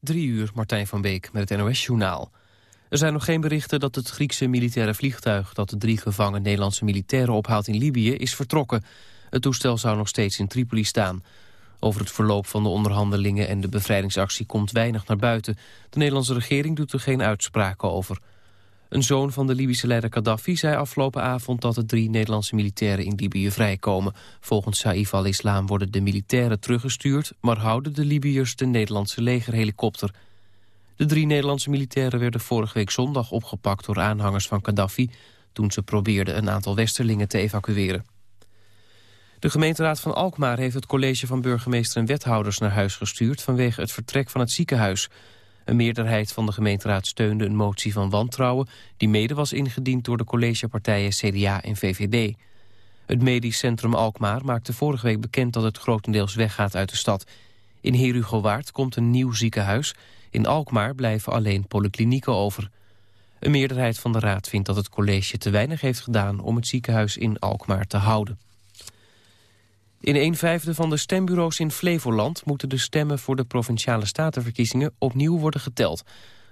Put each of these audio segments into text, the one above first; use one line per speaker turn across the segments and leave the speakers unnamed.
Drie uur, Martijn van Beek met het NOS-journaal. Er zijn nog geen berichten dat het Griekse militaire vliegtuig... dat de drie gevangen Nederlandse militairen ophaalt in Libië is vertrokken. Het toestel zou nog steeds in Tripoli staan. Over het verloop van de onderhandelingen en de bevrijdingsactie komt weinig naar buiten. De Nederlandse regering doet er geen uitspraken over. Een zoon van de Libische leider Gaddafi zei afgelopen avond dat de drie Nederlandse militairen in Libië vrijkomen. Volgens Saif al-Islam worden de militairen teruggestuurd, maar houden de Libiërs de Nederlandse legerhelikopter. De drie Nederlandse militairen werden vorige week zondag opgepakt door aanhangers van Gaddafi toen ze probeerden een aantal westerlingen te evacueren. De gemeenteraad van Alkmaar heeft het college van burgemeester en wethouders naar huis gestuurd vanwege het vertrek van het ziekenhuis. Een meerderheid van de gemeenteraad steunde een motie van wantrouwen... die mede was ingediend door de collegepartijen CDA en VVD. Het medisch centrum Alkmaar maakte vorige week bekend... dat het grotendeels weggaat uit de stad. In Herugowaard komt een nieuw ziekenhuis. In Alkmaar blijven alleen polyklinieken over. Een meerderheid van de raad vindt dat het college te weinig heeft gedaan... om het ziekenhuis in Alkmaar te houden. In een vijfde van de stembureaus in Flevoland... moeten de stemmen voor de Provinciale Statenverkiezingen opnieuw worden geteld.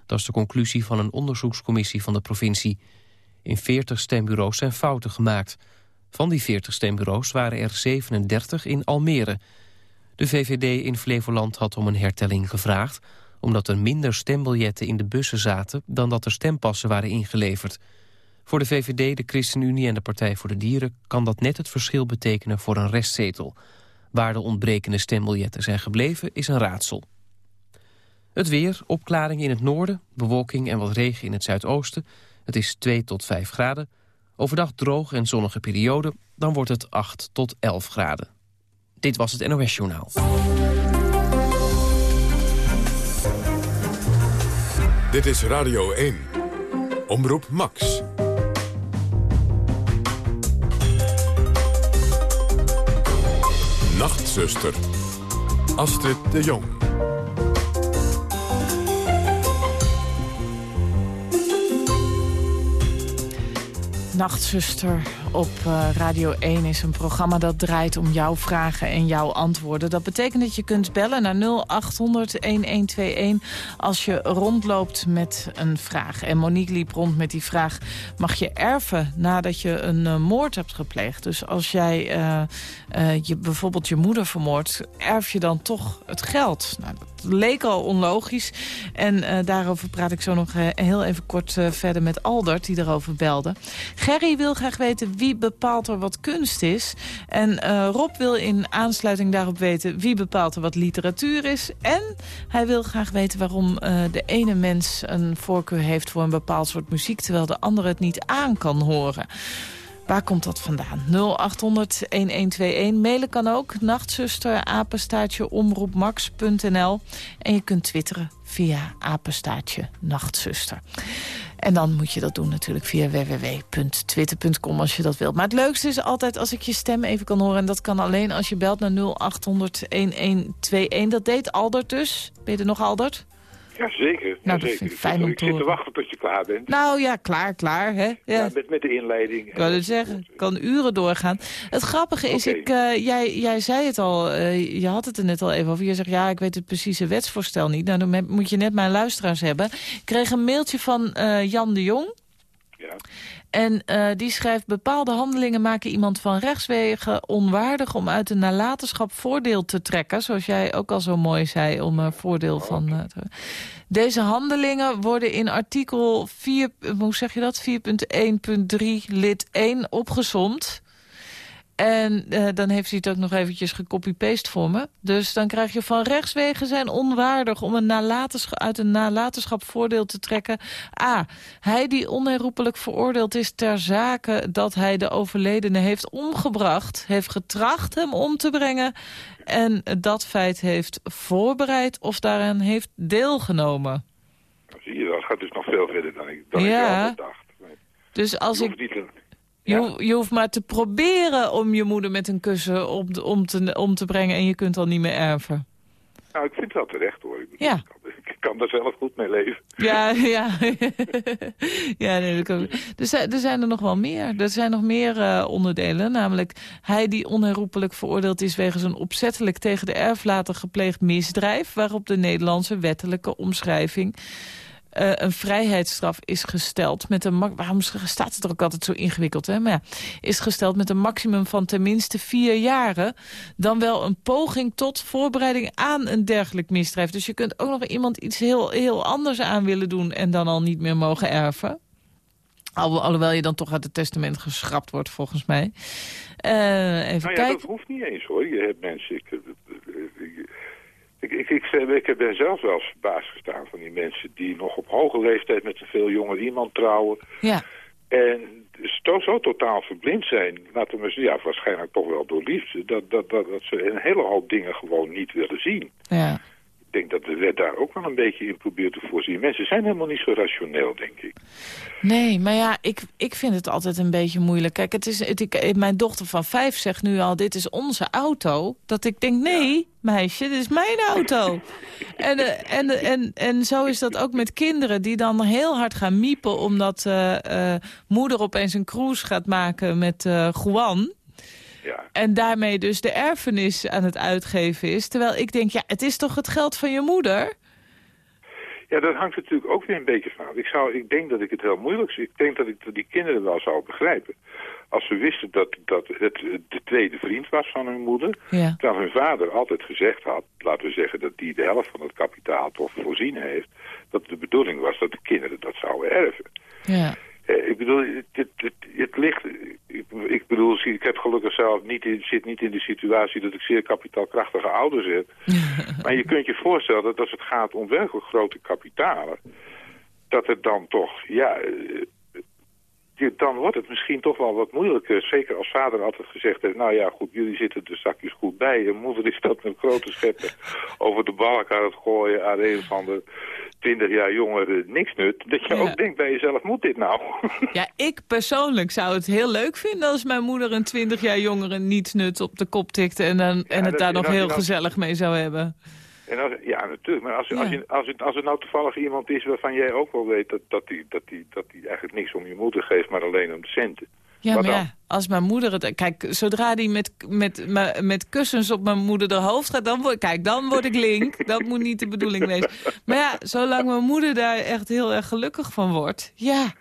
Dat is de conclusie van een onderzoekscommissie van de provincie. In 40 stembureaus zijn fouten gemaakt. Van die 40 stembureaus waren er 37 in Almere. De VVD in Flevoland had om een hertelling gevraagd... omdat er minder stembiljetten in de bussen zaten... dan dat er stempassen waren ingeleverd... Voor de VVD, de ChristenUnie en de Partij voor de Dieren... kan dat net het verschil betekenen voor een restzetel. Waar de ontbrekende stembiljetten zijn gebleven, is een raadsel. Het weer, opklaring in het noorden, bewolking en wat regen in het zuidoosten. Het is 2 tot 5 graden. Overdag droog en zonnige periode, dan wordt het 8 tot 11 graden. Dit was het NOS Journaal.
Dit is Radio 1. Omroep Max. Nachtzuster. Astrid de Jong.
Nachtzuster op uh, Radio 1 is een programma dat draait om jouw vragen en jouw antwoorden. Dat betekent dat je kunt bellen naar 0800-1121 als je rondloopt met een vraag. En Monique liep rond met die vraag, mag je erven nadat je een uh, moord hebt gepleegd? Dus als jij uh, je, bijvoorbeeld je moeder vermoordt, erf je dan toch het geld? Nou, leek al onlogisch. En daarover praat ik zo nog heel even kort verder met Aldert, die erover belde. Gerry wil graag weten wie bepaalt er wat kunst is. En Rob wil in aansluiting daarop weten wie bepaalt er wat literatuur is. En hij wil graag weten waarom de ene mens een voorkeur heeft voor een bepaald soort muziek... terwijl de andere het niet aan kan horen. Waar komt dat vandaan? 0800-1121. Mailen kan ook. Nachtzuster, apenstaartje, omroepmax.nl. En je kunt twitteren via apenstaartje, nachtzuster. En dan moet je dat doen natuurlijk via www.twitter.com als je dat wilt. Maar het leukste is altijd als ik je stem even kan horen. En dat kan alleen als je belt naar 0800-1121. Dat deed Aldert dus. Ben je er nog, Aldert?
Ja, zeker.
Nou, dat
zeker.
vind ik fijn
ik
om
zit,
te
ik zit te wachten tot je klaar bent.
Nou ja, klaar, klaar. Hè? Ja.
Ja, met, met de inleiding.
Ik het zeggen, het kan uren doorgaan. Het grappige is, ik, eh, jij, jij zei het al, eh, je had het er net al even over. Je zegt, ja, ik weet het precieze wetsvoorstel niet. Nou, dan moet je net mijn luisteraars hebben. Ik kreeg een mailtje van eh, Jan de Jong.
Ja.
En eh, die schrijft, bepaalde handelingen maken iemand van rechtswegen onwaardig om uit de nalatenschap voordeel te trekken. Zoals jij ook al zo mooi zei, om er voordeel van eh, te Deze handelingen worden in artikel 4, eh, hoe zeg je dat, 4.1.3 lid 1 opgesomd. En eh, dan heeft hij het ook nog eventjes gecopy-paste voor me. Dus dan krijg je van rechtswegen zijn onwaardig... om een nalatenschap, uit een nalatenschap voordeel te trekken. A. Hij die onherroepelijk veroordeeld is ter zake... dat hij de overledene heeft omgebracht... heeft getracht hem om te brengen... en dat feit heeft voorbereid of daaraan heeft deelgenomen.
Zie je, dat gaat dus nog veel verder dan ik, dan
Ja.
ik dacht. Nee.
Dus als ik
niet te- Ja.
ho- je hoeft maar te proberen om je moeder met een kussen om, te- om, te, om te brengen... en je kunt al niet meer erven.
Nou, ik vind het wel terecht hoor. Ik,
Ja.
ik, kan, ik kan daar zelf goed mee leven.
Ja, ja. ja nee, dat kan... er, zijn, er zijn er nog wel meer. Er zijn nog meer eh, onderdelen. Namelijk hij die onherroepelijk veroordeeld is... wegens een opzettelijk tegen de erflater gepleegd misdrijf... waarop de Nederlandse wettelijke omschrijving... eh, een vrijheidsstraf is gesteld met een... Waarom staat het er ook altijd zo ingewikkeld, hè? Maar ja, is gesteld met een maximum van tenminste vier jaren... dan wel een poging tot voorbereiding aan een dergelijk misdrijf. Dus je kunt ook nog iemand iets heel, heel anders aan willen doen... en dan al niet meer mogen erven. Al, alhoewel je dan toch uit het testament geschrapt wordt, volgens mij. Eh, even
Nou ja,
kijken.
dat hoeft niet eens hoor. Je hebt mensen... Ik, ik, ik, ik, ik, ik ben zelf wel eens verbaasd gestaan van die mensen... die nog op hoge leeftijd met een veel jonger iemand trouwen...
Ja,
En zo, zo totaal verblind zijn, laten we ja, waarschijnlijk toch wel door liefde, dat, dat, dat, dat ze een hele hoop dingen gewoon niet willen zien.
ja.
Ik denk dat de wet daar ook wel een beetje in probeert te voorzien. Mensen zijn helemaal niet zo rationeel, denk ik.
Nee, maar ja, ik, ik vind het altijd een beetje moeilijk. Kijk, het is, het, ik, mijn dochter van vijf zegt nu al, dit is onze auto. Dat ik denk, nee, meisje, dit is mijn auto. en, eh, en, en, en zo is dat ook met kinderen die dan heel hard gaan miepen... omdat eh, eh, moeder opeens een cruise gaat maken met eh Juan...
Ja.
En daarmee dus de erfenis aan het uitgeven is. Terwijl ik denk, ja, het is toch het geld van je moeder?
ja, dat hangt natuurlijk ook weer een beetje van. Ik, zou, ik denk dat ik het heel moeilijk zou. Ik denk dat ik die kinderen wel zou begrijpen. Als ze wisten dat, dat het de tweede vriend was van hun moeder.
Ja.
Terwijl hun vader altijd gezegd had, laten we zeggen dat die de helft van het kapitaal toch voorzien heeft. Dat de bedoeling was dat de kinderen dat zouden erven.
Ja.
Eh, ik bedoel, het, het, het, het ligt... Ik, ik bedoel, ik heb gelukkig zelf niet in, zit niet in de situatie dat ik zeer kapitaalkrachtige ouders heb. maar je kunt je voorstellen dat als het gaat om werkelijk grote kapitalen... dat het dan toch, ja... dan wordt het misschien toch wel wat moeilijker. Zeker als vader altijd gezegd heeft... nou ja, goed, jullie zitten er zakjes goed bij. En moeder is dat met grote scheppen over de balk aan het gooien... aan een van de twintig jaar jongeren niks nut. Dat je
Ja.
ook denkt bij jezelf, moet dit nou?
Ja, ik persoonlijk zou het heel leuk vinden als mijn moeder een 20 jaar jongere niets nut op de kop tikte en, dan, en het daar nog heel gezellig mee zou hebben.
En als, ja, natuurlijk. Maar als, als,
Ja.
je, als, het, als het nou toevallig iemand is waarvan jij ook wel weet... dat dat die, dat, die, dat die eigenlijk niks om je moeder geeft, maar alleen om de centen.
Ja,
Wat
maar
dan?
ja, als mijn moeder het... Kijk, zodra die met, met, met, met kussens op mijn moeder de hoofd gaat, dan word, kijk, dan word ik link. dat moet niet de bedoeling wezen. Maar ja, zolang mijn moeder daar echt heel erg gelukkig van wordt, ja...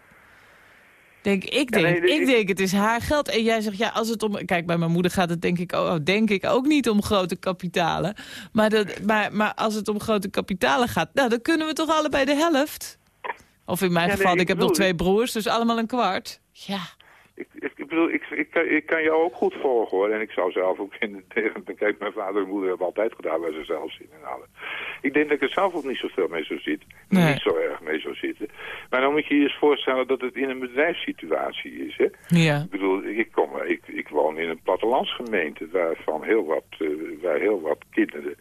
Denk, ik,
Ja,
denk,
nee,
ik
ik-
denk, het is haar geld. En jij zegt, ja, als het om... Kijk, bij mijn moeder gaat het denk ik, ook, denk ik ook niet om grote kapitalen. Maar, dat, maar, maar als het om grote kapitalen gaat, nou, dan kunnen we toch allebei de helft? Of in mijn
Ja, nee,
geval, ik,
ik
heb nog twee broers, dus allemaal een kwart. Ja.
Ik, ik, ik bedoel, ik, ik, kan, ik kan jou ook goed volgen hoor. En ik zou zelf ook in tegen. Kijk, mijn vader en moeder hebben altijd gedaan waar ze zelf zin in hadden. Ik denk dat ik er zelf ook niet zoveel mee zou zitten.
Nee.
Niet zo erg mee zou zitten. Maar dan moet je je eens voorstellen dat het in een bedrijfssituatie is. Hè?
Ja.
Ik bedoel, ik, kom, ik, ik woon in een plattelandsgemeente waarvan heel wat, eh, waar heel wat kinderen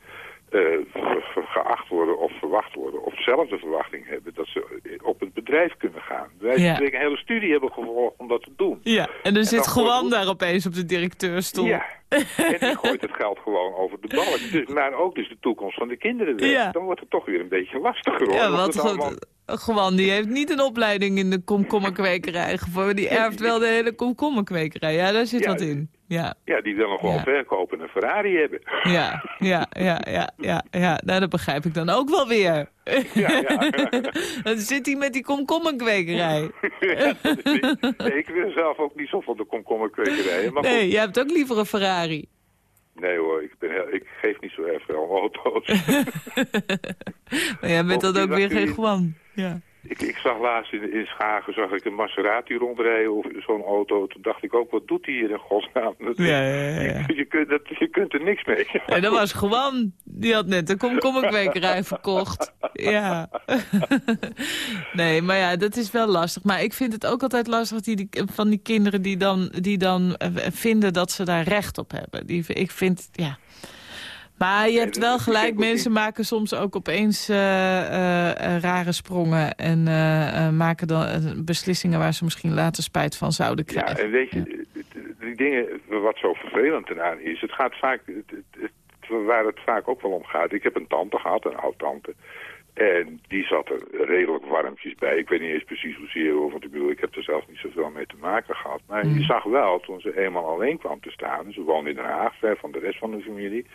geacht worden of verwacht worden, of zelf de verwachting hebben dat ze op het bedrijf kunnen gaan. Wij
Ja.
spreken een hele studie hebben gevolgd om dat te doen.
Ja, en dan zit gewoon daar opeens op de directeurstoel.
Ja, en die gooit het geld gewoon over de balk. Dus, maar ook dus de toekomst van de kinderen weg.
Ja.
Dan wordt het toch weer een beetje lastiger hoor.
Ja,
Want
wat
allemaal-.
Gewoon, die heeft niet een opleiding in de komkommerkwekerij gevoerd. Die erft wel de hele komkommerkwekerij. Ja, daar zit
Ja,
wat in. Ja,
Ja, die willen gewoon
Ja.
verkopen en een Ferrari hebben.
ja, ja, ja, ja, ja, ja. Nou, dat begrijp ik dan ook wel weer.
Ja, ja.
Dan zit hij met die komkommerkwekerij.
Ja, nee, ik wil zelf ook niet zo van de komkommerkwekerijen. Maar
Nee, jij hebt ook liever een Ferrari.
Nee hoor, ik, ben heel, ik geef niet zo erg veel auto's.
Maar jij bent dan ook weer geen Juan. Ja.
Ik, ik zag laatst in, in Schagen zag ik een Maserati rondrijden of zo'n auto. Toen dacht ik ook, wat doet hij hier in godsnaam? Dat is-
Ja, ja, ja, ja.
Je, kunt, dat, je kunt er niks mee.
En dat was gewoon, die had net een komkommerkwekerij verkocht. Ja. nee, maar ja, dat is wel lastig. Maar ik vind het ook altijd lastig die, die, van die kinderen die dan, die dan eh, vinden dat ze daar recht op hebben. Die, ik vind, ja... Maar je hebt wel gelijk, mensen maken soms ook opeens eh, eh, eh, rare sprongen... en maken dan beslissingen waar ze misschien later spijt van zouden
Ja,
krijgen.
en weet je, die dingen, wat zo vervelend eraan is, het gaat vaak, het, waar het vaak ook wel om gaat. Ik heb een tante gehad, een oud-tante. En die zat er redelijk warmpjes bij. Ik weet niet eens precies hoezeer, hoor, want ik bedoel, ik heb er zelf niet zoveel mee te maken gehad. Maar je zag wel, toen ze eenmaal alleen kwam te staan, ze woonde in Den Haag, ver van de rest van de familie,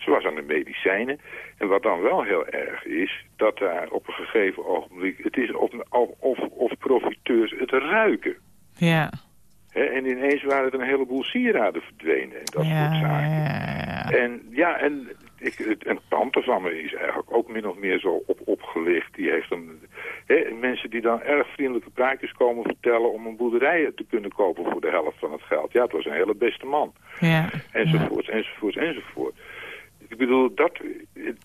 ze was aan de medicijnen. En wat dan wel heel erg is, dat daar op een gegeven ogenblik, het is of, of, of profiteurs het ruiken.
Ja.
En ineens waren er een heleboel sieraden verdwenen en dat
ja,
soort zaken.
ja, ja.
En ja, en ik, het- een tante van me is eigenlijk ook min of meer zo op, opgelicht. Die heeft een, mensen die dan erg vriendelijke praatjes komen vertellen om een boerderij te kunnen kopen voor de helft van het geld. Ja, het was een hele beste man.
ja.
Enzovoorts, enzovoorts, enzovoort. Ik bedoel, dat,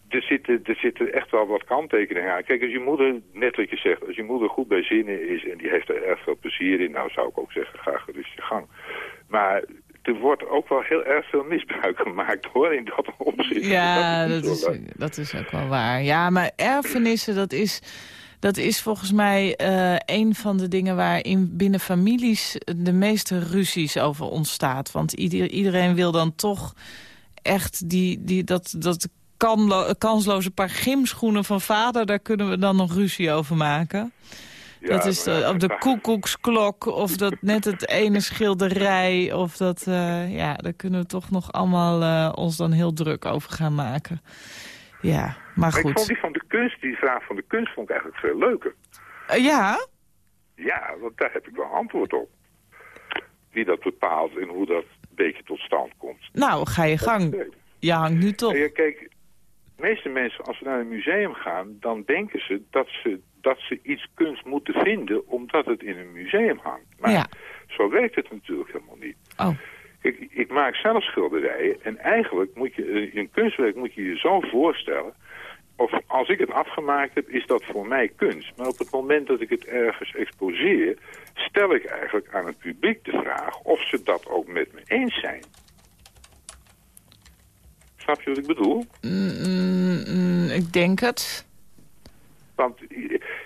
er, zitten, er zitten echt wel wat kanttekeningen aan. Kijk, als je moeder, net wat je zegt, als je moeder goed bij zinnen is en die heeft er erg veel plezier in, nou zou ik ook zeggen, ga gerust je gang. Maar er wordt ook wel heel erg veel misbruik gemaakt hoor, in dat opzicht.
Ja, dat is, dat is ook wel waar. Ja, maar erfenissen, dat is, dat is volgens mij eh, een van de dingen waar in, binnen families de meeste ruzies over ontstaat. Want ieder, iedereen wil dan toch echt die, die, dat, dat kansloze paar gymschoenen van vader... daar kunnen we dan nog ruzie over maken.
Ja,
dat is de, op de koekoeksklok of dat net het ene schilderij. Of dat, eh, ja, daar kunnen we toch nog allemaal eh, ons dan heel druk over gaan maken. Ja, maar
Maar ik vond
goed.
die van de kunst, die vraag van de kunst vond ik eigenlijk veel leuker.
Eh, ja,
Ja, want daar heb ik wel antwoord op. Wie dat bepaalt en hoe dat beetje tot stand komt.
nou, ga je gang. Je hangt nu toch.
Ja, kijk, de meeste mensen als ze naar een museum gaan, dan denken ze dat ze, dat ze iets kunst moeten vinden omdat het in een museum hangt. Maar
Ja.
zo werkt het natuurlijk helemaal niet.
Oh,
Kijk, ik maak zelf schilderijen en eigenlijk moet je eh, een kunstwerk moet je je zo voorstellen. Of als ik het afgemaakt heb, is dat voor mij kunst. Maar op het moment dat ik het ergens exposeer, stel ik eigenlijk aan het publiek de vraag of ze dat ook met me eens zijn. Snap je wat ik bedoel?
mm, mm, ik denk het.
Want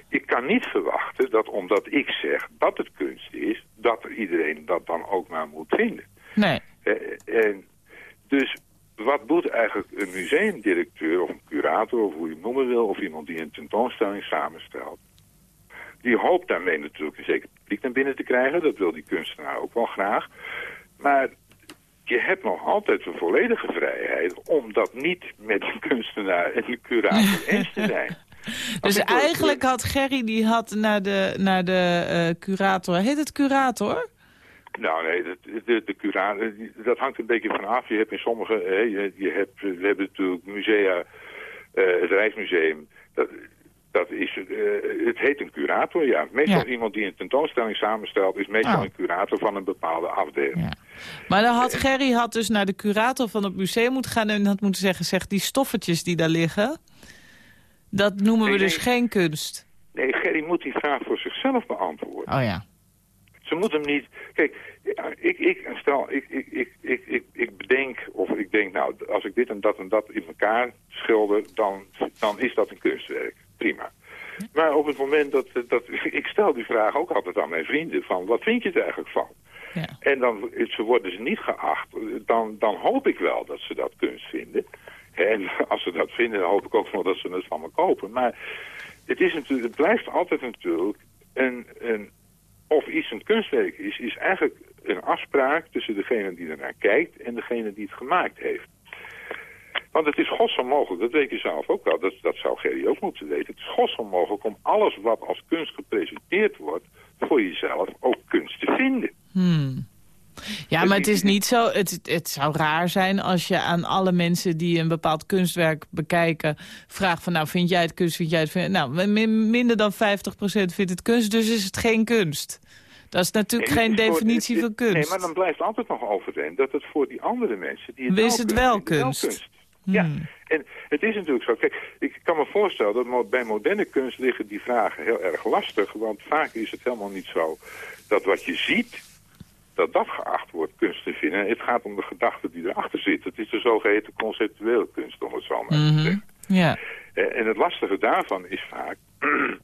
ik kan niet verwachten dat omdat ik zeg dat het kunst is, dat iedereen dat dan ook maar moet vinden.
Nee.
Eh, En dus wat moet eigenlijk een museumdirecteur of een curator, of hoe je het noemen wil, of iemand die een tentoonstelling samenstelt? Die hoopt daarmee natuurlijk een zeker publiek naar binnen te krijgen. Dat wil die kunstenaar ook wel graag. Maar je hebt nog altijd de volledige vrijheid om dat niet met de kunstenaar en de curator eens te zijn.
Dus eigenlijk had Gerry, die had naar de, naar de eh, curator... Heet het curator?
Nou nee, de, de, de curator, die- dat hangt een beetje vanaf. Je hebt in sommige, hè, je, je hebt, we hebben natuurlijk musea, eh, het Rijksmuseum, dat, dat is, eh, het heet een curator, ja. Meestal
Ja.
iemand die een tentoonstelling samenstelt, is meestal
Oh.
een curator van een bepaalde afdeling.
Ja. Maar dan had Gerry had dus naar de curator van het museum moeten gaan... en had moeten zeggen, zeg, die stoffertjes die daar liggen... dat noemen we dus
nee.
geen kunst.
Nee, Gerry moet die vraag voor zichzelf beantwoorden.
Oh ja.
Ze moet hem niet... Kijk, ik, ik, stel, ik, ik, ik, ik, ik, ik bedenk, of ik denk, nou, als ik dit en dat en dat in elkaar schilder, dan, dan is dat een kunstwerk. Prima. Maar op het moment dat, dat... Ik stel die vraag ook altijd aan mijn vrienden, van wat vind je er eigenlijk van?
ja.
En dan ze worden ze niet geacht, dan, dan hoop ik wel dat ze dat kunst vinden. En als ze dat vinden, dan hoop ik ook wel dat ze het van me kopen. Maar het, is natuurlijk, het blijft altijd natuurlijk een, een, of iets een kunstwerk is, is eigenlijk een afspraak tussen degene die ernaar kijkt en degene die het gemaakt heeft. Want het is godsonmogelijk, dat weet je zelf ook wel, dat, dat zou Gerry ook moeten weten. Het is godsonmogelijk om alles wat als kunst gepresenteerd wordt, voor jezelf ook kunst te vinden.
Hmm. Ja, maar het is niet zo. Het, het zou raar zijn als je aan alle mensen die een bepaald kunstwerk bekijken... vraagt van, nou, vind jij het kunst, vind jij het... Vind... Nou, min- minder dan 50% vindt het kunst, dus is het geen kunst. Dat is natuurlijk
Nee,
geen
is voor-
definitie
het-
van kunst.
Nee, maar dan blijft altijd nog overeen dat het voor die andere mensen... Die het
Is
wel
het wel
vinden,
kunst?
Ja,
Hmm.
en het is natuurlijk zo. Kijk, ik kan me voorstellen dat bij moderne kunst liggen die vragen heel erg lastig. Want vaak is het helemaal niet zo dat wat je ziet, dat dat geacht wordt kunst te vinden. Het gaat om de gedachte die erachter zit. Het is de zogeheten conceptuele kunst, om het zo maar te
Mhm.
zeggen.
Ja.
Eh, En het lastige daarvan is vaak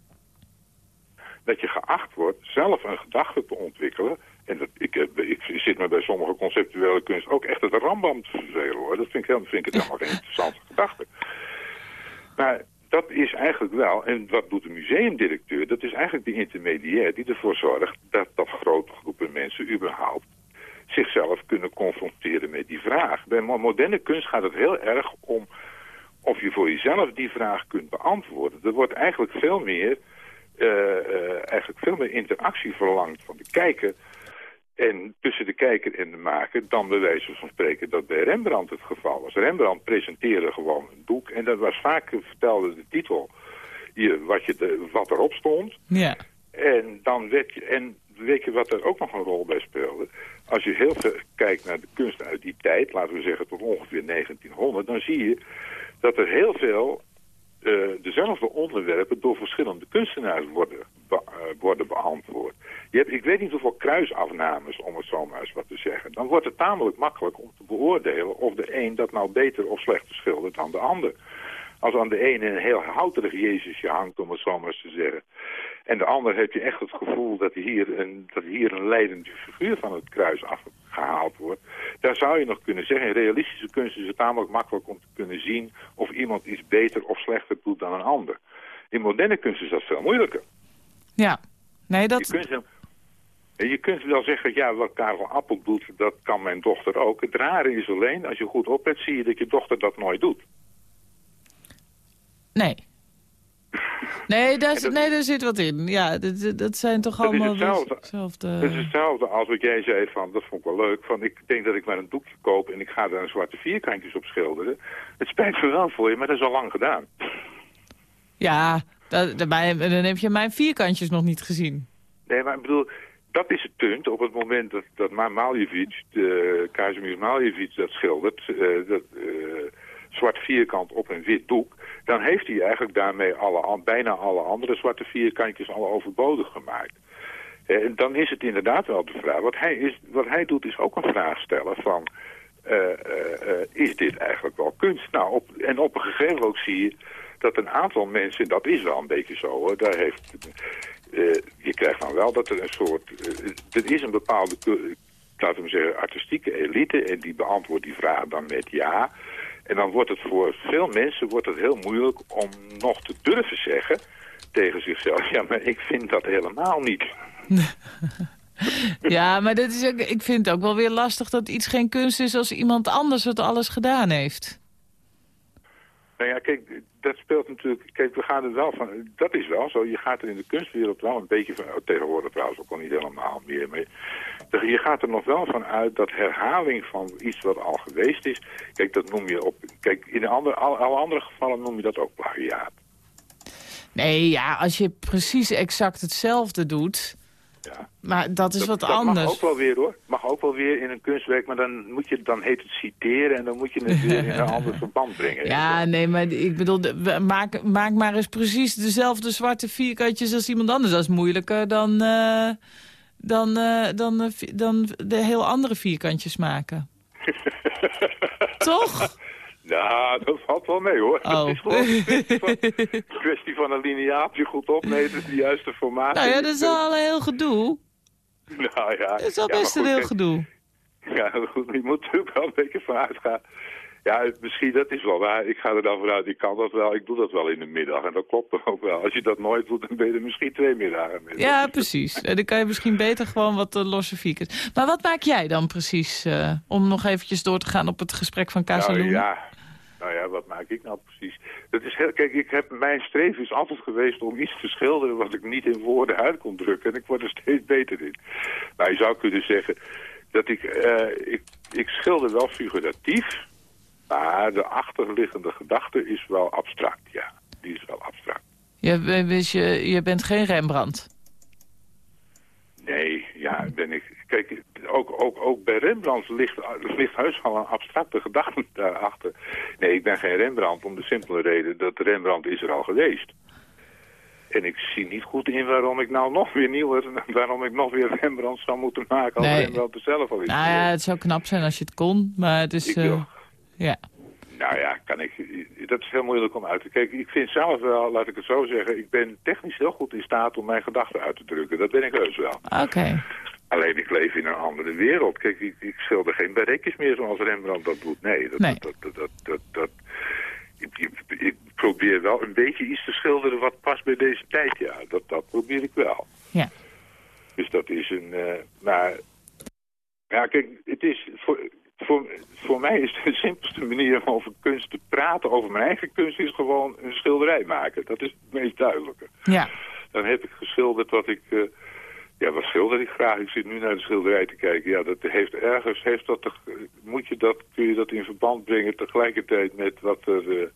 dat je geacht wordt zelf een gedachte te ontwikkelen En dat, ik, ik, zit me bij sommige conceptuele kunst ook echt het rambam te vervelen hoor. Dat vind ik, heel, vind ik het helemaal geen interessante gedachte. Maar dat is eigenlijk wel, en wat doet de museumdirecteur? Dat is eigenlijk de intermediair die ervoor zorgt dat, dat grote groepen mensen überhaupt zichzelf kunnen confronteren met die vraag. Bij moderne kunst gaat het heel erg om of je voor jezelf die vraag kunt beantwoorden. Er wordt eigenlijk veel meer, uh, uh, eigenlijk veel meer interactie verlangd van de kijker en tussen de kijker en de maker dan bij wijze van spreken dat bij Rembrandt het geval was. Rembrandt presenteerde gewoon een boek en dat was vaak, vertelde de titel je, wat, je de, wat erop stond.
Ja.
En dan werd je, en weet je wat er ook nog een rol bij speelde? Als je heel veel kijkt naar de kunst uit die tijd, laten we zeggen tot ongeveer 1900, dan zie je dat er heel veel uh, dezelfde onderwerpen door verschillende kunstenaars worden, be uh, worden beantwoord. Je hebt, ik weet niet hoeveel kruisafnames, om het zo maar eens wat te zeggen. Dan wordt het tamelijk makkelijk om te beoordelen of de een dat nou beter of slechter schildert dan de ander. Als aan de ene een heel houterig Jezusje hangt, om het zo maar eens te zeggen. En de ander heb je echt het gevoel dat hier een, dat hier een leidende figuur van het kruis afgehaald wordt. Daar zou je nog kunnen zeggen, in realistische kunst is het tamelijk makkelijk om te kunnen zien of iemand iets beter of slechter doet dan een ander. In moderne kunst is dat veel moeilijker.
Ja, nee dat...
Je kunt, je kunt wel zeggen, ja, wat Karel Appel doet, dat kan mijn dochter ook. Het rare is alleen, als je goed oplet, zie je dat je dochter dat nooit doet.
Nee. Nee, daar, dat, nee, daar zit wat in. Ja, dat, dat zijn toch
dat
allemaal...
Is hetzelfde, hetzelfde... Het is hetzelfde als wat jij zei van, dat vond ik wel leuk, van ik denk dat ik maar een doekje koop en ik ga daar een zwarte vierkantjes op schilderen. Het spijt me wel voor je, maar dat is al lang gedaan.
Ja, dat, dan heb je mijn vierkantjes nog niet gezien.
Nee, maar ik bedoel, dat is het punt. Op het moment dat, dat Maljevic, de Kazimierz Maljevic dat schildert, uh, dat, uh, zwart vierkant op een wit doek, dan heeft hij eigenlijk daarmee alle, bijna alle andere zwarte vierkantjes al overbodig gemaakt. En dan is het inderdaad wel de vraag. Wat hij, is, wat hij doet is ook een vraag stellen van... Uh, uh, is dit eigenlijk wel kunst? Nou, op, en op een gegeven moment zie je dat een aantal mensen... dat is wel een beetje zo, hoor, daar heeft... je krijgt dan wel dat er een soort... er is een bepaalde, laten we zeggen, artistieke elite... en die beantwoordt die vraag dan met ja... En dan wordt het voor veel mensen wordt het heel moeilijk om nog te durven zeggen tegen zichzelf... ja, maar ik vind dat helemaal niet.
ja, maar dat is ook, ik vind het ook wel weer lastig dat iets geen kunst is... als iemand anders het alles gedaan heeft.
Nou ja, kijk, dat speelt natuurlijk... Kijk, we gaan er wel van... Dat is wel zo. Je gaat er in de kunstwereld wel een beetje van... Tegenwoordig trouwens ook al niet helemaal meer. Maar je gaat er nog wel van uit dat herhaling van iets wat al geweest is... Kijk, dat noem je op... Kijk, in andere, alle, alle andere gevallen noem je dat ook plagiaat.
Nee, ja, als je precies exact hetzelfde doet...
Ja.
Maar dat is wat
dat
anders.
mag ook wel weer hoor. Mag ook wel weer in een kunstwerk, maar dan, moet je, dan heet het citeren en dan moet je het weer in een ander verband brengen.
Ja, nee, maar ik bedoel, maak, maak maar eens precies dezelfde zwarte vierkantjes als iemand anders. Dat is moeilijker dan, uh, dan, uh, dan, uh, dan de heel andere vierkantjes maken. Toch?
Nou, dat valt wel mee hoor.
Oh.
Het is gewoon een kwestie van, een lineaaltje goed opmeten, de juiste formaat.
Nou ja, dat is al een heel gedoe.
Nou ja.
Dat is al
ja,
best
goed,
een heel gedoe.
Ja, goed, je moet natuurlijk wel een beetje vanuit gaan. Ja, misschien dat is wel waar. Ik ga er dan vanuit, ik kan dat wel, ik doe dat wel in de middag. En dat klopt ook wel. Als je dat nooit doet, dan ben je er misschien twee middagen mee.
Ja, precies. En dan kan je misschien beter gewoon wat uh, losse vierkens. Maar wat maak jij dan precies, uh, om nog eventjes door te gaan op het gesprek van Casaluna?
Nou ja, nou ja, wat maak ik nou precies? Dat is heel, kijk, ik heb, mijn streven is altijd geweest om iets te schilderen wat ik niet in woorden uit kon drukken. En ik word er steeds beter in. Nou, je zou kunnen zeggen dat ik, uh, ik, ik schilder wel figuratief, maar de achterliggende gedachte is wel abstract, ja. Die is wel abstract.
Je, dus je, je bent geen Rembrandt?
Nee, ja, ben ik. Kijk, ook, ook, ook bij Rembrandt ligt, ligt heus al een abstracte gedachte daarachter. Nee, ik ben geen Rembrandt om de simpele reden dat Rembrandt is er al geweest. En ik zie niet goed in waarom ik nou nog weer nieuwe, waarom ik nog weer Rembrandt zou moeten maken als
Nee.
Rembrandt er zelf al is.
Nou ja, het zou knap zijn als je het kon, maar het is...
Ik.
Ja.
Nou ja, kan ik, dat is heel moeilijk om uit te kijken. Ik vind zelf wel, laat ik het zo zeggen, ik ben technisch heel goed in staat om mijn gedachten uit te drukken. Dat ben ik heus wel.
Oké.
Alleen ik leef in een andere wereld. Kijk, ik, ik schilder geen berekjes meer zoals Rembrandt dat doet. Nee, dat,
Nee.
dat, dat, dat, dat, dat- ik, ik, ik probeer wel een beetje iets te schilderen wat past bij deze tijd, ja. Dat, dat probeer ik wel.
Ja.
Dus dat is een... eh, maar ja, kijk, het is voor, voor, voor mij is de simpelste manier om over kunst te praten, over mijn eigen kunst, is gewoon een schilderij maken. Dat is het meest duidelijke.
Ja.
Dan heb ik geschilderd wat ik... eh, ja, wat schilder ik graag? Ik zit nu naar de schilderij te kijken. Ja, dat heeft ergens... Heeft dat, moet je dat, kun je dat in verband brengen tegelijkertijd met wat er... eh,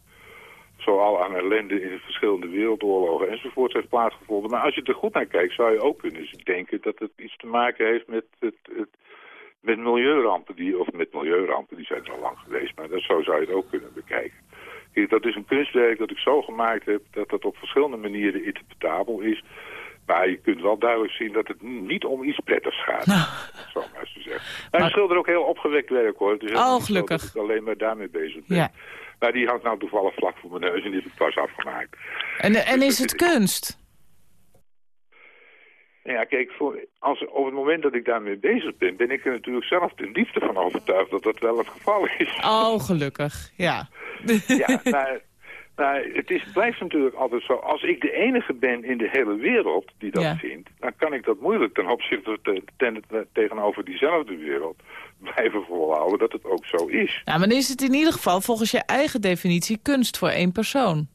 zoal aan ellende in de verschillende wereldoorlogen enzovoort heeft plaatsgevonden. Maar als je er goed naar kijkt, zou je ook kunnen denken dat het iets te maken heeft met, het, het, met milieurampen. Die, of met milieurampen, die zijn er al lang geweest, maar dat, zo zou je het ook kunnen bekijken. Kijk, dat is een kunstwerk dat ik zo gemaakt heb dat dat op verschillende manieren interpretabel is. Maar je kunt wel duidelijk zien dat het niet om iets prettigs gaat. Zo maar te zeggen. Maar
Maar-
schilder ook heel opgewekt werk hoor. Het is
Oh, gelukkig.
dat ik alleen maar daarmee bezig ben.
Ja.
Maar die hangt nou toevallig vlak voor mijn neus en die heb ik pas afgemaakt.
En, en is het kunst?
Nou Ja, kijk, voor, als, op het moment dat ik daarmee bezig ben, ben ik er natuurlijk zelf ten diepste van overtuigd dat dat wel het geval is.
Oh, gelukkig. Ja.
Ja, maar, maar het is, blijft natuurlijk altijd zo. Als ik de enige ben in de hele wereld die dat
Ja.
vindt, dan kan ik dat moeilijk ten opzichte te- ten, tegenover diezelfde wereld blijven volhouden dat het ook zo is.
Nou, maar dan is het in ieder geval volgens je eigen definitie kunst voor één persoon.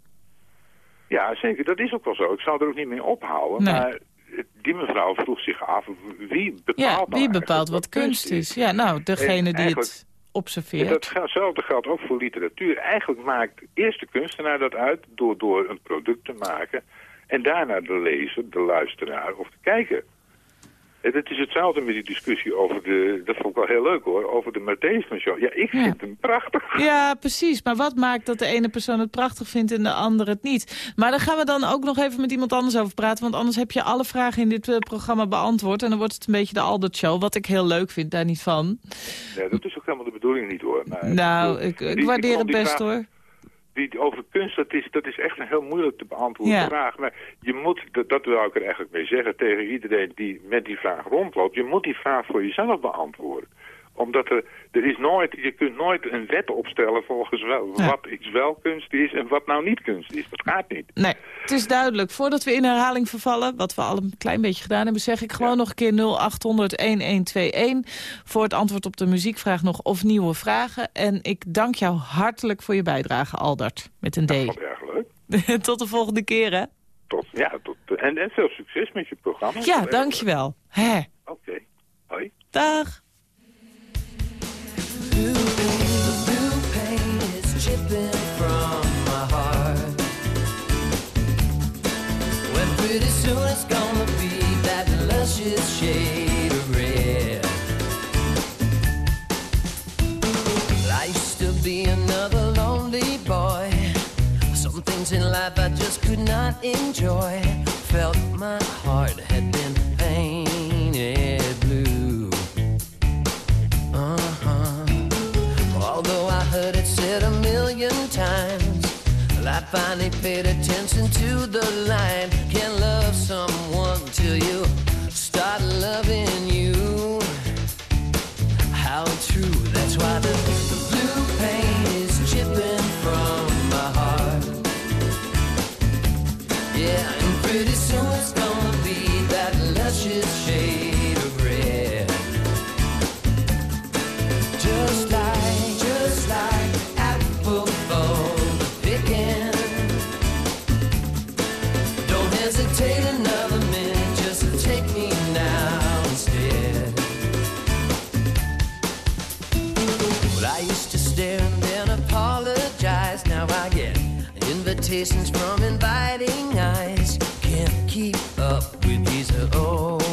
Ja, zeker. Dat is ook wel zo. Ik zou er ook niet mee ophouden.
Nee.
Maar die mevrouw vroeg zich af, wie bepaalt
Ja, wie bepaalt
eigenlijk
wat kunst is? Ja, nou, degene
En
die het observeert.
dat geldt- hetzelfde geldt ook voor literatuur. Eigenlijk maakt eerst de kunstenaar dat uit door, door een product te maken... en daarna de lezer, de luisteraar of de kijker. En Het is hetzelfde met die discussie over de... Dat vond ik wel heel leuk hoor, over de Matthäus Show. Ja, ik
Ja.
vind hem prachtig.
Ja, precies. Maar wat maakt dat de ene persoon het prachtig vindt en de andere het niet? Maar daar gaan we dan ook nog even met iemand anders over praten. Want anders heb je alle vragen in dit eh, programma beantwoord. En dan wordt het een beetje de Aldert Show. Wat ik heel leuk vind, daar niet van.
Ja, dat is ook helemaal de bedoeling niet hoor. Maar,
nou, ik, ik waardeer het best
vraag-
hoor.
Die, over kunst, dat is, dat is echt een heel moeilijk te beantwoorden
Ja.
vraag. Maar je moet, dat, dat wil ik er eigenlijk mee zeggen tegen iedereen die met die vraag rondloopt. Je moet die vraag voor jezelf beantwoorden. Omdat er, er is nooit, je kunt nooit een wet opstellen volgens wel, wat iets wel kunst is en wat nou niet kunst is. Dat gaat niet.
Nee, het is duidelijk. Voordat we in herhaling vervallen, wat we al een klein beetje gedaan hebben... zeg ik gewoon nog een keer 0800-1121... voor het antwoord op de muziekvraag nog of nieuwe vragen. En ik dank jou hartelijk voor je bijdrage, Aldert, met een
Dat
D.
erg leuk.
Tot de volgende keer, hè?
Tot, ja, tot, en, en veel succes met je programma.
Ja, dankjewel. Hè,
Oké. Hoi.
dag.
Enjoy. Felt my heart had been painted finally paid attention to the line. Can't love someone till you start loving you. How true, that's why the, the blue pain invitations from inviting eyes. Can't keep up with these open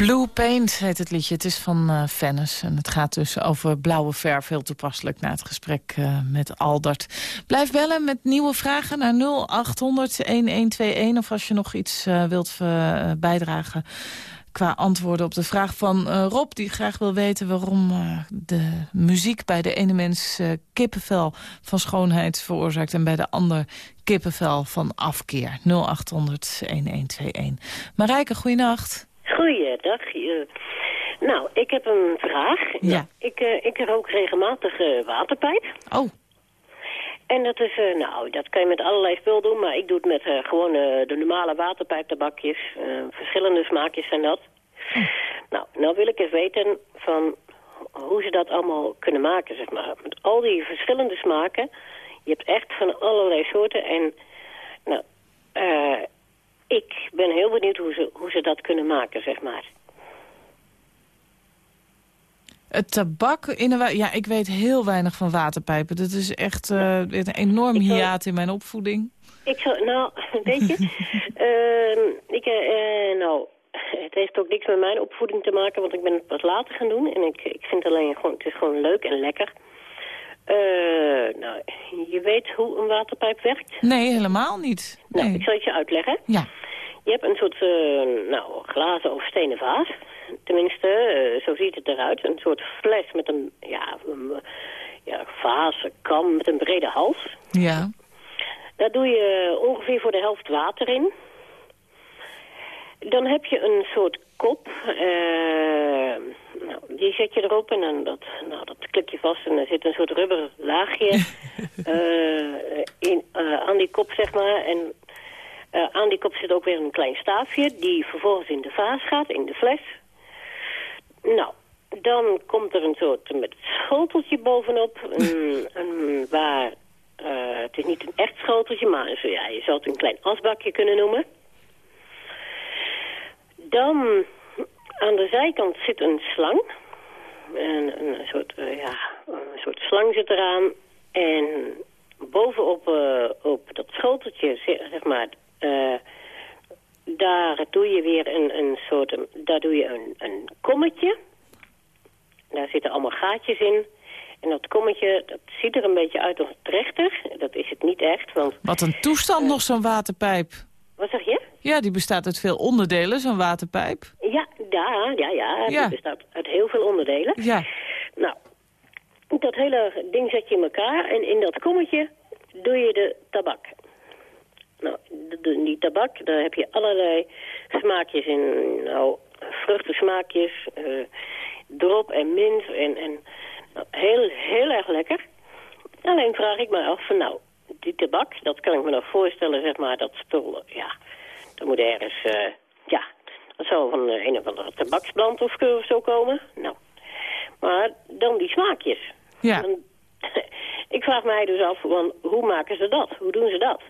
Blue
Paint heet het liedje. Het is van uh, Venice en het gaat dus over blauwe verf. Heel toepasselijk na het gesprek uh, met Aldert. Blijf bellen met nieuwe vragen naar 0800-1121. Of als je nog iets uh, wilt bijdragen qua antwoorden op de vraag van Rob... die graag wil weten waarom de muziek bij de ene mens kippenvel van schoonheid veroorzaakt... en bij de ander kippenvel van afkeer. 0800-1121. Marijke, goeienacht.
Goeiedag. nou, ik heb een vraag.
Ja.
Ik, ik rook regelmatig waterpijp.
Oh.
En dat is, uh, nou, dat kan je met allerlei spul doen, maar ik doe het met uh, gewoon uh, de normale waterpijptabakjes. verschillende smaakjes zijn dat. Nou, nou wil ik eens weten van hoe ze dat allemaal kunnen maken, zeg maar. Met al die verschillende smaken. Je hebt echt van allerlei soorten. En nou, ik ben heel benieuwd hoe ze, hoe ze dat kunnen maken, zeg maar.
Het tabak in een... Ja, ik weet heel weinig van waterpijpen. Dat is echt uh, een enorm hiaat in mijn opvoeding.
Ik zou... Nou, weet je... uh, ik, uh, nou, het heeft ook niks met mijn opvoeding te maken, want ik ben het wat later gaan doen. En ik, ik vind alleen gewoon... Het is gewoon leuk en lekker. Nou, je weet hoe een waterpijp werkt?
Nee, helemaal niet.
Nou,
nee.
ik zal het je uitleggen.
Ja.
Je hebt een soort nou, glazen of stenen vaas. Tenminste, uh, zo ziet het eruit. Een soort fles met een, ja, een, ja, vaas, kan met een brede hals.
Ja.
Daar doe je ongeveer voor de helft water in. Dan heb je een soort kop. Uh, nou, die zet je erop en dan dat, nou, dat klik je vast. En er zit een soort rubber laagje uh, in, aan die kop, zeg maar. En aan die kop zit ook weer een klein staafje... die vervolgens in de vaas gaat, in de fles. Nou, dan komt er een soort met schoteltje bovenop. Een, een, waar, het is niet een echt schoteltje, maar ja, je zou het een klein asbakje kunnen noemen. Dan aan de zijkant zit een slang. En een soort, uh, ja, een soort slang zit eraan. En bovenop uh, op dat schoteltje, zeg maar, daar doe je weer een, een soort, daar doe je een, een kommetje. Daar zitten allemaal gaatjes in. En dat kommetje, dat ziet er een beetje uit als een trechter. Dat is het niet echt, want...
Wat een toestand nog, zo'n waterpijp.
Wat zeg je?
Ja, die bestaat uit veel onderdelen, zo'n waterpijp.
Ja, ja, ja, ja,
ja.
Die bestaat uit heel veel onderdelen.
Ja.
Nou, dat hele ding zet je in elkaar en in dat kommetje doe je de tabak. Nou, de, die tabak, daar heb je allerlei smaakjes in. Nou, vruchtensmaakjes, uh, drop en mint en, en nou, heel, heel erg lekker. Alleen vraag ik me af van nou, die tabak, dat kan ik me nog voorstellen, zeg maar, dat spul, ja, dat moet ergens, uh, ja, dat zou van uh, een of andere tabaksplant of zo komen. Nou, maar dan die smaakjes.
Ja.
Ik vraag mij dus af, van, hoe maken ze dat? Hoe doen ze dat?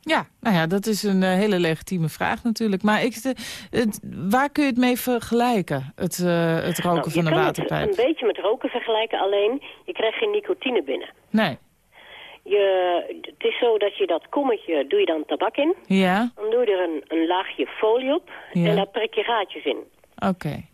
Ja, nou ja, dat is een uh, hele legitieme vraag natuurlijk. Maar ik, de, het, waar kun je het mee vergelijken, het, uh, het roken
nou,
van een waterpijp?
Het een beetje met roken vergelijken, alleen je krijgt geen nicotine binnen.
Nee.
Je, het is zo dat je dat kommetje, doe je dan tabak in.
Ja.
Dan doe je er een, een laagje folie op
ja.
en daar prik je gaatjes in.
Oké. Okay.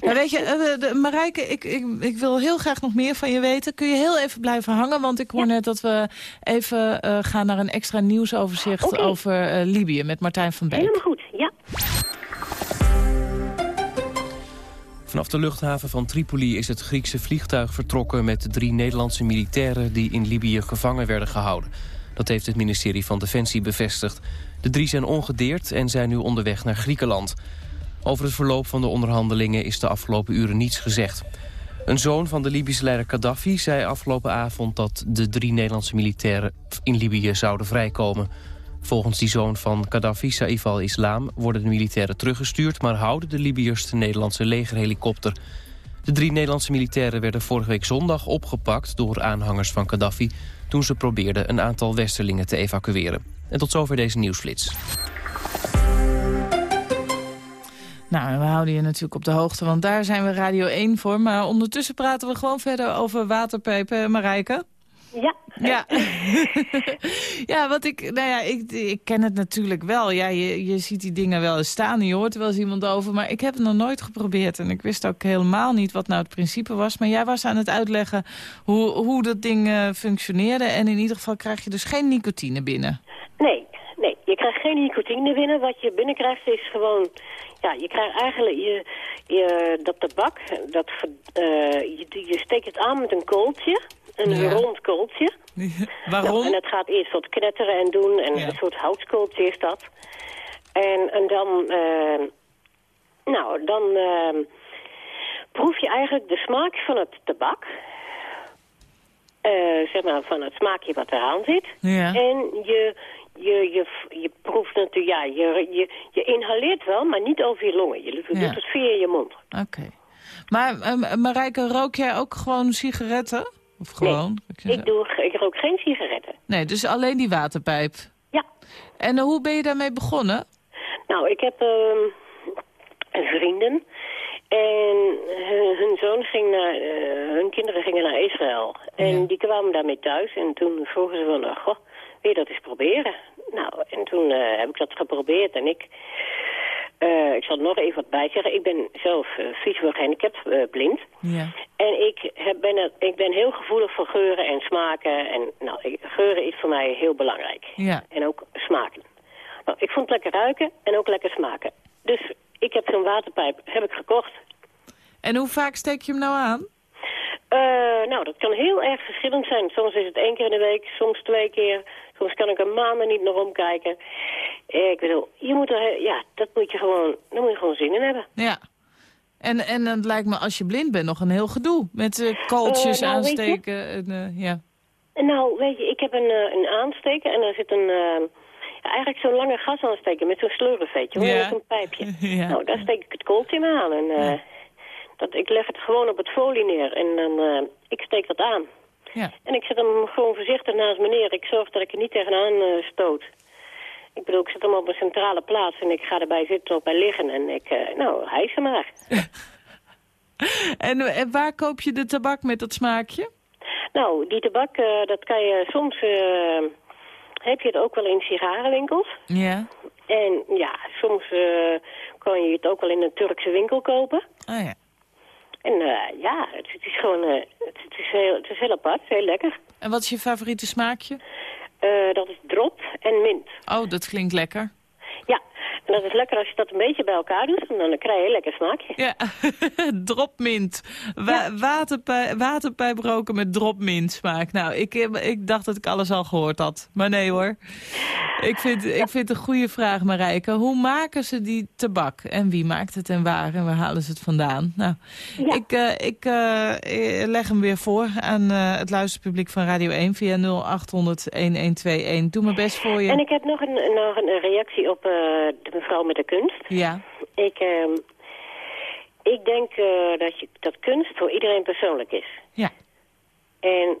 Nou, weet je, de, Marijke, ik, ik, ik wil heel graag nog meer van je weten. Kun je heel even blijven hangen? Want ik hoor ja. net dat we even uh, gaan naar een extra nieuwsoverzicht
okay.
over uh, Libië met Martijn van Beek.
Helemaal goed, ja.
Vanaf de luchthaven van Tripoli is het Griekse vliegtuig vertrokken... met drie Nederlandse militairen die in Libië gevangen werden gehouden. Dat heeft het ministerie van Defensie bevestigd. De drie zijn ongedeerd en zijn nu onderweg naar Griekenland. Over het verloop van de onderhandelingen is de afgelopen uren niets gezegd. Een zoon van de Libische leider Gaddafi zei afgelopen avond... dat de drie Nederlandse militairen in Libië zouden vrijkomen. Volgens die zoon van Gaddafi, Saif al-Islam... worden de militairen teruggestuurd... maar houden de Libiërs de Nederlandse legerhelikopter. De drie Nederlandse militairen werden vorige week zondag opgepakt... door aanhangers van Gaddafi... toen ze probeerden een aantal westerlingen te evacueren. En tot zover deze nieuwsflits.
Nou, we houden je natuurlijk op de hoogte, want daar zijn we Radio 1 voor. Maar ondertussen praten we gewoon verder over waterpijpen, Marijke.
Ja,
Ja, ja want ik, nou ja, ik, ik ken het natuurlijk wel. Ja, je, je ziet die dingen wel eens staan en je hoort er wel eens iemand over. Maar ik heb het nog nooit geprobeerd. En ik wist ook helemaal niet wat nou het principe was. Maar jij was aan het uitleggen hoe, hoe dat ding uh, functioneerde. En in ieder geval krijg je dus geen nicotine binnen.
Nee, nee. Je krijgt geen nicotine binnen. Wat je binnenkrijgt is gewoon... Ja, je krijgt eigenlijk je, je, dat tabak, dat, uh, je, je steekt het aan met een kooltje een ja. rond kooltje.
Waarom? Nou,
en het gaat eerst wat knetteren en doen. En een soort houtskooltje is dat. En, en dan... Uh, nou, dan uh, proef je eigenlijk de smaak van het tabak. Uh, zeg maar, van het smaakje wat eraan zit.
Ja.
En je, je, je, je proeft natuurlijk... Ja, je, je, je inhaleert wel, maar niet over je longen. Je doet ja. het via je mond.
Oké. Okay. Maar Marijke, rook jij ook gewoon sigaretten? Of gewoon?
Nee, ik, doe, ik rook geen sigaretten.
Nee, dus alleen die waterpijp?
Ja.
En hoe ben je daarmee begonnen?
Nou, ik heb uh, vrienden. En hun, hun, zoon ging naar, uh, hun kinderen gingen naar Israël. En ja. die kwamen daarmee thuis. En toen vroegen ze van, goh, wil je dat eens proberen? Nou, en toen uh, heb ik dat geprobeerd. En ik, uh, ik zal er nog even wat bij zeggen. Ik ben zelf uh, visueel gehandicapt, uh, blind.
Ja.
En ik, heb, ben, ik ben heel gevoelig voor geuren en smaken. En nou, ik, geuren is voor mij heel belangrijk.
Ja.
En ook smaken. Nou, ik vond het lekker ruiken en ook lekker smaken. Dus ik heb zo'n waterpijp heb ik gekocht.
En hoe vaak steek je hem nou aan?
Uh, nou, dat kan heel erg verschillend zijn. Soms is het één keer in de week, soms twee keer. Soms kan ik er maanden niet naar omkijken. Ik bedoel, je moet er, ja, dat moet je gewoon, daar moet je gewoon zin in hebben.
Ja. En, en het lijkt me als je blind bent nog een heel gedoe. Met uh, kooltjes uh, nou, aansteken. En, uh, ja.
Nou, weet je, ik heb een, een aansteker en er zit een... Eigenlijk zo'n lange gas aansteken met zo'n slurfveetje, ja. met zo'n pijpje.
ja.
Nou, daar steek ik het kooltje mee aan. En, ja. dat, ik leg het gewoon op het folie neer en dan, ik steek dat aan.
Ja.
En ik zet hem gewoon voorzichtig naast me neer. Ik zorg dat ik er niet tegenaan uh, stoot. Ik bedoel, ik zet hem op een centrale plaats en ik ga erbij zitten of bij liggen. En ik, uh, nou, hijs hem maar.
en, en, waar koop je de tabak met dat smaakje?
Nou, die tabak, uh, dat kan je soms... heb je het ook wel in sigarenwinkels.
Ja.
En ja, soms kan je het ook wel in een Turkse winkel kopen.
Oh ja.
En uh, ja, het, het, is gewoon, uh, het, het, is heel, het is heel apart, heel lekker.
En wat is je favoriete smaakje?
Uh, dat is drop en mint.
Oh, dat klinkt lekker.
Dat is lekker als je dat een beetje bij elkaar doet. En dan krijg je een lekker smaakje.
Ja, dropmint. Wa ja. waterpij waterpijp roken met dropmint smaak. Nou, ik, ik dacht dat ik alles al gehoord had. Maar nee hoor. Ik vind, ik vind het een goede vraag, Marijke. Hoe maken ze die tabak? En wie maakt het en waar? En waar halen ze het vandaan? Nou,
ja.
ik, uh, ik uh, leg hem weer voor aan uh, het luisterpubliek van Radio 1 via 0800-1121. Doe mijn best voor je.
En ik heb nog een, nog een reactie op de mevrouw met de kunst.
Ja.
Ik, uh, ik denk uh, dat, je, dat kunst voor iedereen persoonlijk is.
Ja.
En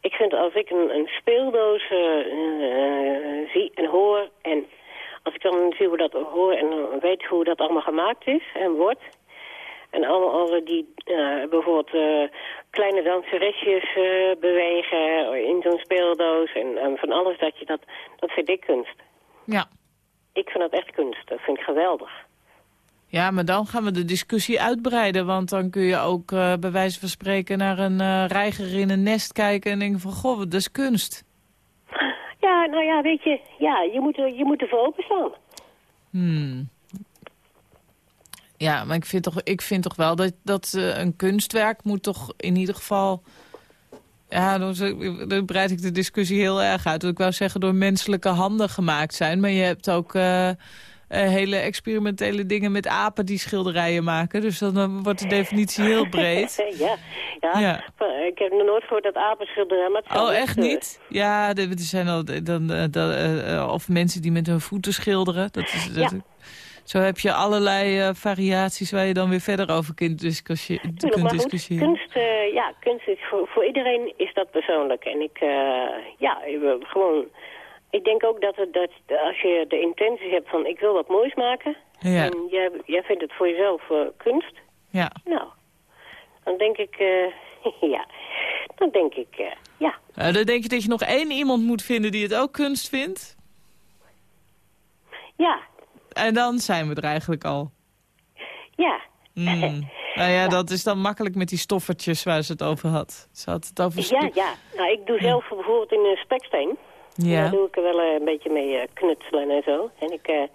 ik vind als ik een, een speeldoos uh, zie en hoor... en als ik dan zie hoe dat hoor en weet hoe dat allemaal gemaakt is en wordt... en allemaal alle die bijvoorbeeld kleine danseresjes bewegen in zo'n speeldoos... En, en van alles dat je dat... dat vind ik kunst.
Ja.
Ik vind dat echt kunst. Dat vind ik geweldig.
Ja, maar dan gaan we de discussie uitbreiden. Want dan kun je ook uh, bij wijze van spreken naar een uh, reiger in een nest kijken... en denken van, goh, dat is kunst.
Ja, nou ja, weet je, ja, je moet, er, je moet ervoor openstaan.
Hmm. Ja, maar ik vind toch, ik vind toch wel dat, dat uh, een kunstwerk moet toch in ieder geval... Ja, dan, dan breid ik de discussie heel erg uit. Ik wou zeggen door menselijke handen gemaakt zijn. Maar je hebt ook uh, uh, hele experimentele dingen met apen die schilderijen maken. Dus dan wordt de definitie heel breed.
ja, ja, ja, ik heb nog nooit gehoord dat apen schilderen. Maar
oh, echt niet? Ja, er zijn al dan, uh, of mensen die met hun voeten schilderen. Dat is, dat,
ja.
Zo heb je allerlei uh, variaties waar je dan weer verder over kunt, discussie
Tuurlijk,
kunt
maar
discussiëren.
Goed, kunst, uh, ja, kunst is voor, voor iedereen is dat persoonlijk. En ik, uh, ja, gewoon... Ik denk ook dat, het, dat als je de intentie hebt van ik wil wat moois maken...
Ja.
en jij, jij vindt het voor jezelf kunst...
Ja.
Nou, dan denk ik, ja... dan denk ik, eh, ja.
Dan denk je dat je nog één iemand moet vinden die het ook kunst vindt?
Ja.
En dan zijn we er eigenlijk al.
Ja.
Mm. nou ja, dat is dan makkelijk met die stoffertjes waar ze het over had. Ze had het over...
Ja, ja. Nou, ik doe zelf bijvoorbeeld in een speksteen.
Ja.
Daar doe ik er wel een beetje mee knutselen en zo. En ik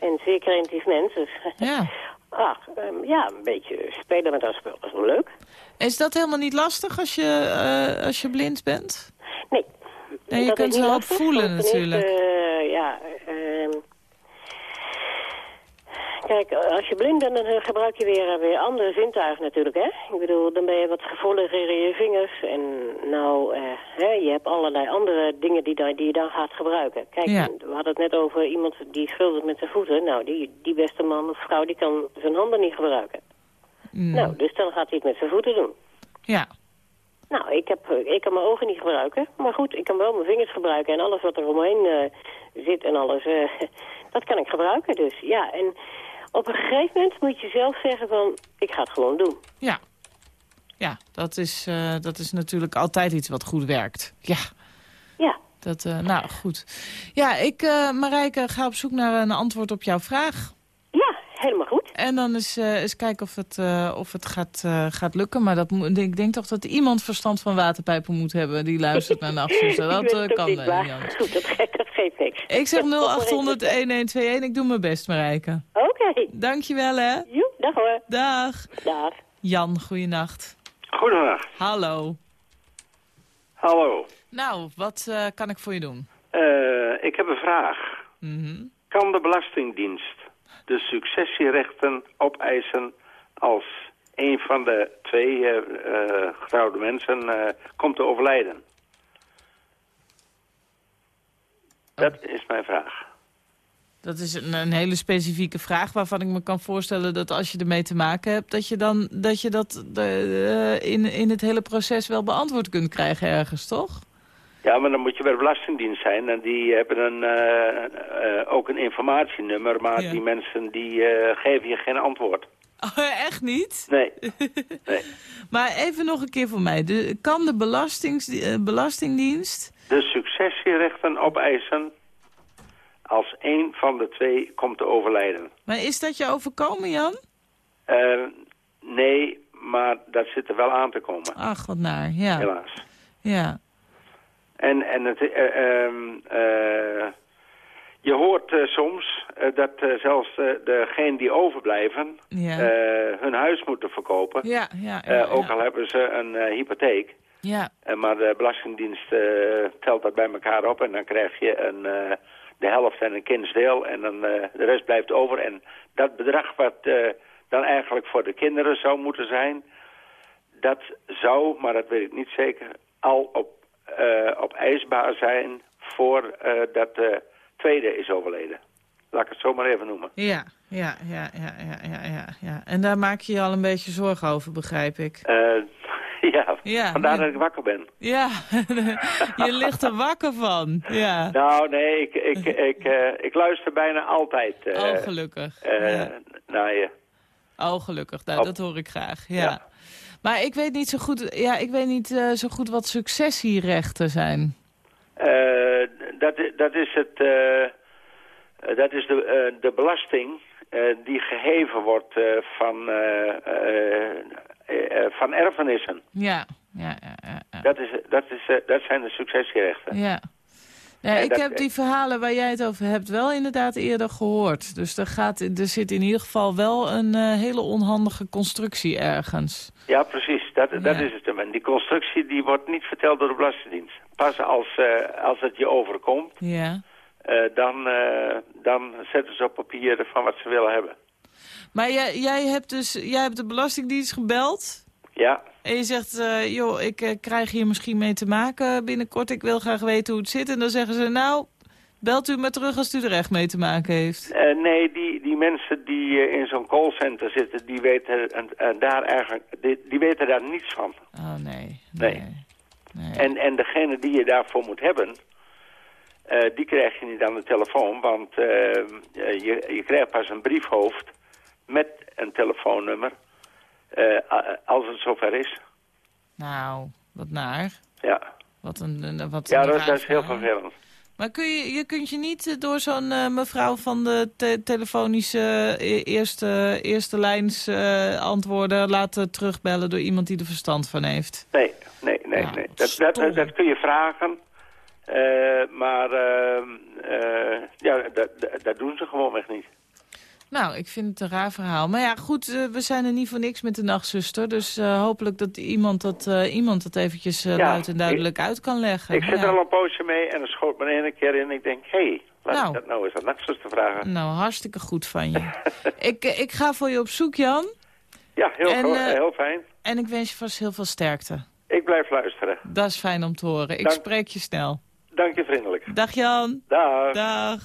ben zeer creatief mens, dus...
Ja.
Ach, um, ja, een beetje spelen met dat spul, dat is wel leuk.
Is dat helemaal niet lastig als je, uh, als je blind bent?
Nee.
nee je
dat
kunt wel voelen natuurlijk.
Uh, ja, uh, Kijk, als je blind bent, dan gebruik je weer, weer andere zintuigen natuurlijk, hè. Ik bedoel, dan ben je wat gevoeliger in je vingers. En nou, hè, je hebt allerlei andere dingen die, die je dan gaat gebruiken. Kijk,
ja.
we hadden het net over iemand die schildert met zijn voeten. Nou, die, die beste man of vrouw, die kan zijn handen niet gebruiken.
Mm.
Nou, dus dan gaat hij het met zijn voeten doen.
Ja.
Nou, ik, heb, ik kan mijn ogen niet gebruiken. Maar goed, ik kan wel mijn vingers gebruiken. En alles wat er omheen uh, zit en alles, uh, dat kan ik gebruiken. Dus ja, en op een gegeven moment moet je zelf zeggen van, ik ga het gewoon doen.
Ja, ja dat, is, uh, dat is natuurlijk altijd iets wat goed werkt. Ja.
Ja.
Dat, uh, nou, goed. Ja, ik, uh, Marijke, ga op zoek naar een antwoord op jouw vraag.
Ja, helemaal goed.
En dan eens, eens kijken of het, of het gaat, gaat lukken. Maar dat ik denk toch dat iemand verstand van waterpijpen moet hebben... die luistert naar Nachtzuster. Dat
ik
kan
niet. Goed, dat, geeft, dat geeft niks.
Ik zeg 0800-1121. Ik doe mijn best, Marijke.
Okay.
Dankjewel, hè.
Joep, dag hoor.
Dag.
Dag.
Jan, goeienacht.
Goedendag.
Hallo.
Hallo.
Nou, wat uh, kan ik voor je doen?
Uh, ik heb een vraag.
Mm -hmm.
Kan de Belastingdienst de successierechten opeisen als een van de twee uh, getrouwde mensen komt te overlijden?
Oh.
Dat is mijn vraag.
Dat is een, een, hele specifieke vraag waarvan ik me kan voorstellen dat als je ermee te maken hebt... dat je, dan, dat, je dat de, uh, in, in het hele proces wel beantwoord kunt krijgen ergens, toch?
Ja, maar dan moet je bij de Belastingdienst zijn. En die hebben een, uh, uh, ook een informatienummer, maar ja. die mensen die geven je geen antwoord.
Oh, echt niet?
Nee. nee.
maar even nog een keer voor mij. De, kan de Belastingdienst...
De successierechten opeisen als één van de twee komt te overlijden.
Maar is dat je overkomen, Jan?
Uh, nee, maar dat zit er wel aan te komen.
Ach, wat naar, ja.
Helaas.
Ja.
En, en het, uh, uh, je hoort soms dat zelfs degenen die overblijven
ja.
hun huis moeten verkopen.
Ja, ja, ja,
ook al hebben ze een hypotheek.
Ja.
maar de Belastingdienst telt dat bij elkaar op en dan krijg je een de helft en een kindsdeel en dan, uh, de rest blijft over. En dat bedrag wat uh, dan eigenlijk voor de kinderen zou moeten zijn, dat zou, maar dat weet ik niet zeker, al op, uh, op eisbaar zijn voordat de tweede is overleden. Laat ik het zo maar even noemen.
Ja, ja, ja, ja, ja, ja, ja. En daar maak je je al een beetje zorgen over, begrijp ik.
Ja,
ja,
vandaar dat ik wakker ben.
Ja, je ligt er wakker van. Ja.
Nou, nee, ik, ik, ik, uh, ik luister bijna altijd uh,
oh, gelukkig.
Uh,
ja.
naar je.
Oh, gelukkig. Nou, dat hoor ik graag. Ja. Maar ik weet niet zo goed, ja, ik weet niet, zo goed wat successierechten zijn.
dat, dat is het... dat is de, de belasting die geheven wordt van uh, van erfenissen.
Ja, ja, ja. ja, ja.
Dat, is, dat, is, uh, dat zijn de successierechten.
Ja. ja ik dat, heb die verhalen waar jij het over hebt wel inderdaad eerder gehoord. Dus er, gaat, er zit in ieder geval wel een uh, hele onhandige constructie ergens.
Ja, precies. Dat, dat is het. En die constructie die wordt niet verteld door de Belastingdienst. Pas als, als het je overkomt,
ja.
dan, dan zetten ze op papier van wat ze willen hebben.
Maar jij, jij, hebt dus, jij hebt de Belastingdienst gebeld?
Ja.
En je zegt, uh, joh, ik uh, krijg hier misschien mee te maken binnenkort. Ik wil graag weten hoe het zit. En dan zeggen ze, nou, belt u maar terug als u er echt mee te maken heeft.
Uh, nee, die, die mensen die in zo'n callcenter zitten, die weten, daar eigenlijk, die, die, weten daar niets van.
Oh, nee.
Nee.
nee.
nee. En, en degene die je daarvoor moet hebben, die krijg je niet aan de telefoon. Want je, je krijgt pas een briefhoofd met een telefoonnummer, uh, als het zover is.
Nou, Wat naar.
Ja,
Wat een, wat
ja
een
dat, is heel vervelend.
Maar kun je, je kunt je niet eh, door zo'n eh, mevrouw van de te- telefonische eh, eerste, eerste lijns eh, antwoorden laten terugbellen door iemand die er verstand van heeft.
Nee, nee, nee. Nee. Dat, dat, dat, kun je vragen. Eh, maar ehm, eh, ja, dat, dat, dat doen ze gewoonweg niet.
Nou, ik vind het een raar verhaal. Maar ja, goed, eh, we zijn er niet voor niks met de nachtzuster. Dus eh, hopelijk dat iemand dat, eh, iemand dat eventjes
Ja,
luid en duidelijk uit kan leggen.
Ik zit
Ja.
er al een poosje mee en dan schoot me de ene keer in. Ik denk, hé, hey, laat
Nou.
ik dat nou eens aan nachtzus te vragen.
Nou, hartstikke goed van je. ik, ik ga voor je op zoek, Jan.
Ja, heel,
En,
heel fijn.
En ik wens je vast heel veel sterkte.
Ik blijf luisteren.
Dat is fijn om te horen. Ik
Dank.
spreek je snel.
Dank je vriendelijk.
Dag Jan.
Dag.
Dag.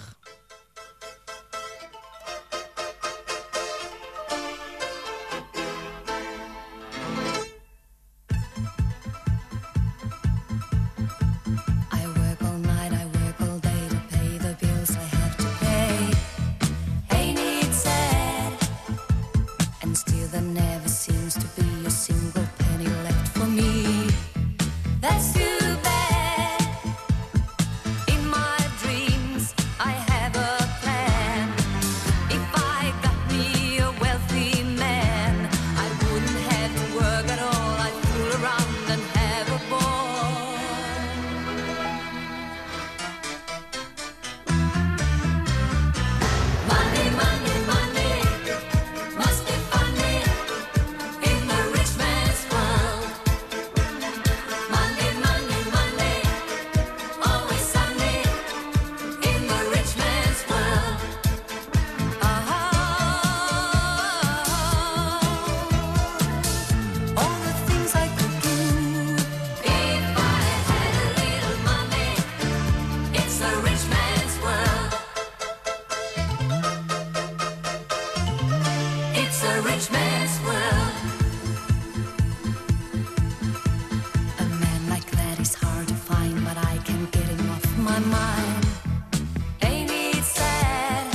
It?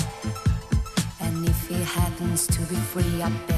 And if he happens to be free, I bet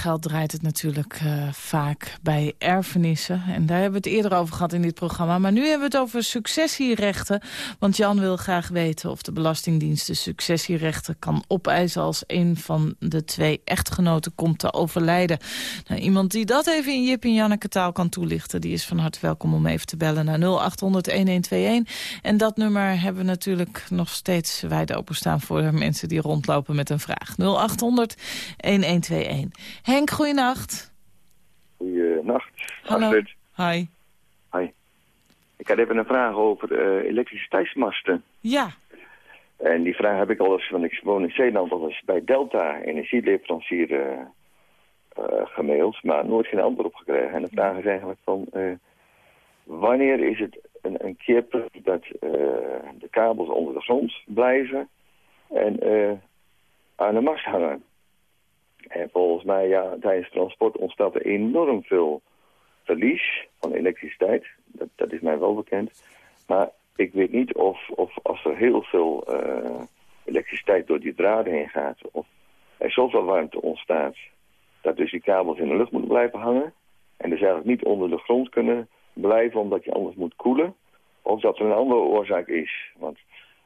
Geld draait het natuurlijk eh, vaak bij erfenissen. En daar hebben we het eerder over gehad in dit programma. Maar nu hebben we het over successierechten. Want Jan wil graag weten of de Belastingdienst de successierechten kan opeisen... als een van de twee echtgenoten komt te overlijden. Nou, iemand die dat even in Jip en Janneke taal kan toelichten... die is van harte welkom om even te bellen naar 0800-1121. En dat nummer hebben we natuurlijk nog steeds wijd openstaan... voor mensen die rondlopen met een vraag. 0800-1121. Henk, goeienacht.
Goedenacht.
Hallo.
Astrid.
Hi.
Hi. Ik had even een vraag over eh, elektriciteitsmasten.
Ja,
En die vraag heb ik al eens, want ik woon in Zeeland, al eens bij Delta energieleverancier eh, eh, gemaild, maar nooit geen antwoord op gekregen. En de vraag is eigenlijk van, wanneer is het een, een keer dat de kabels onder de grond blijven en aan de mast hangen? En volgens mij, ja, tijdens transport ontstaat er enorm veel verlies van elektriciteit. Dat, dat is mij wel bekend. Maar ik weet niet of, of als er heel veel eh, elektriciteit door die draden heen gaat... of er zoveel warmte ontstaat dat dus die kabels in de lucht moeten blijven hangen... en dus eigenlijk niet onder de grond kunnen blijven omdat je anders moet koelen... of dat er een andere oorzaak is. Want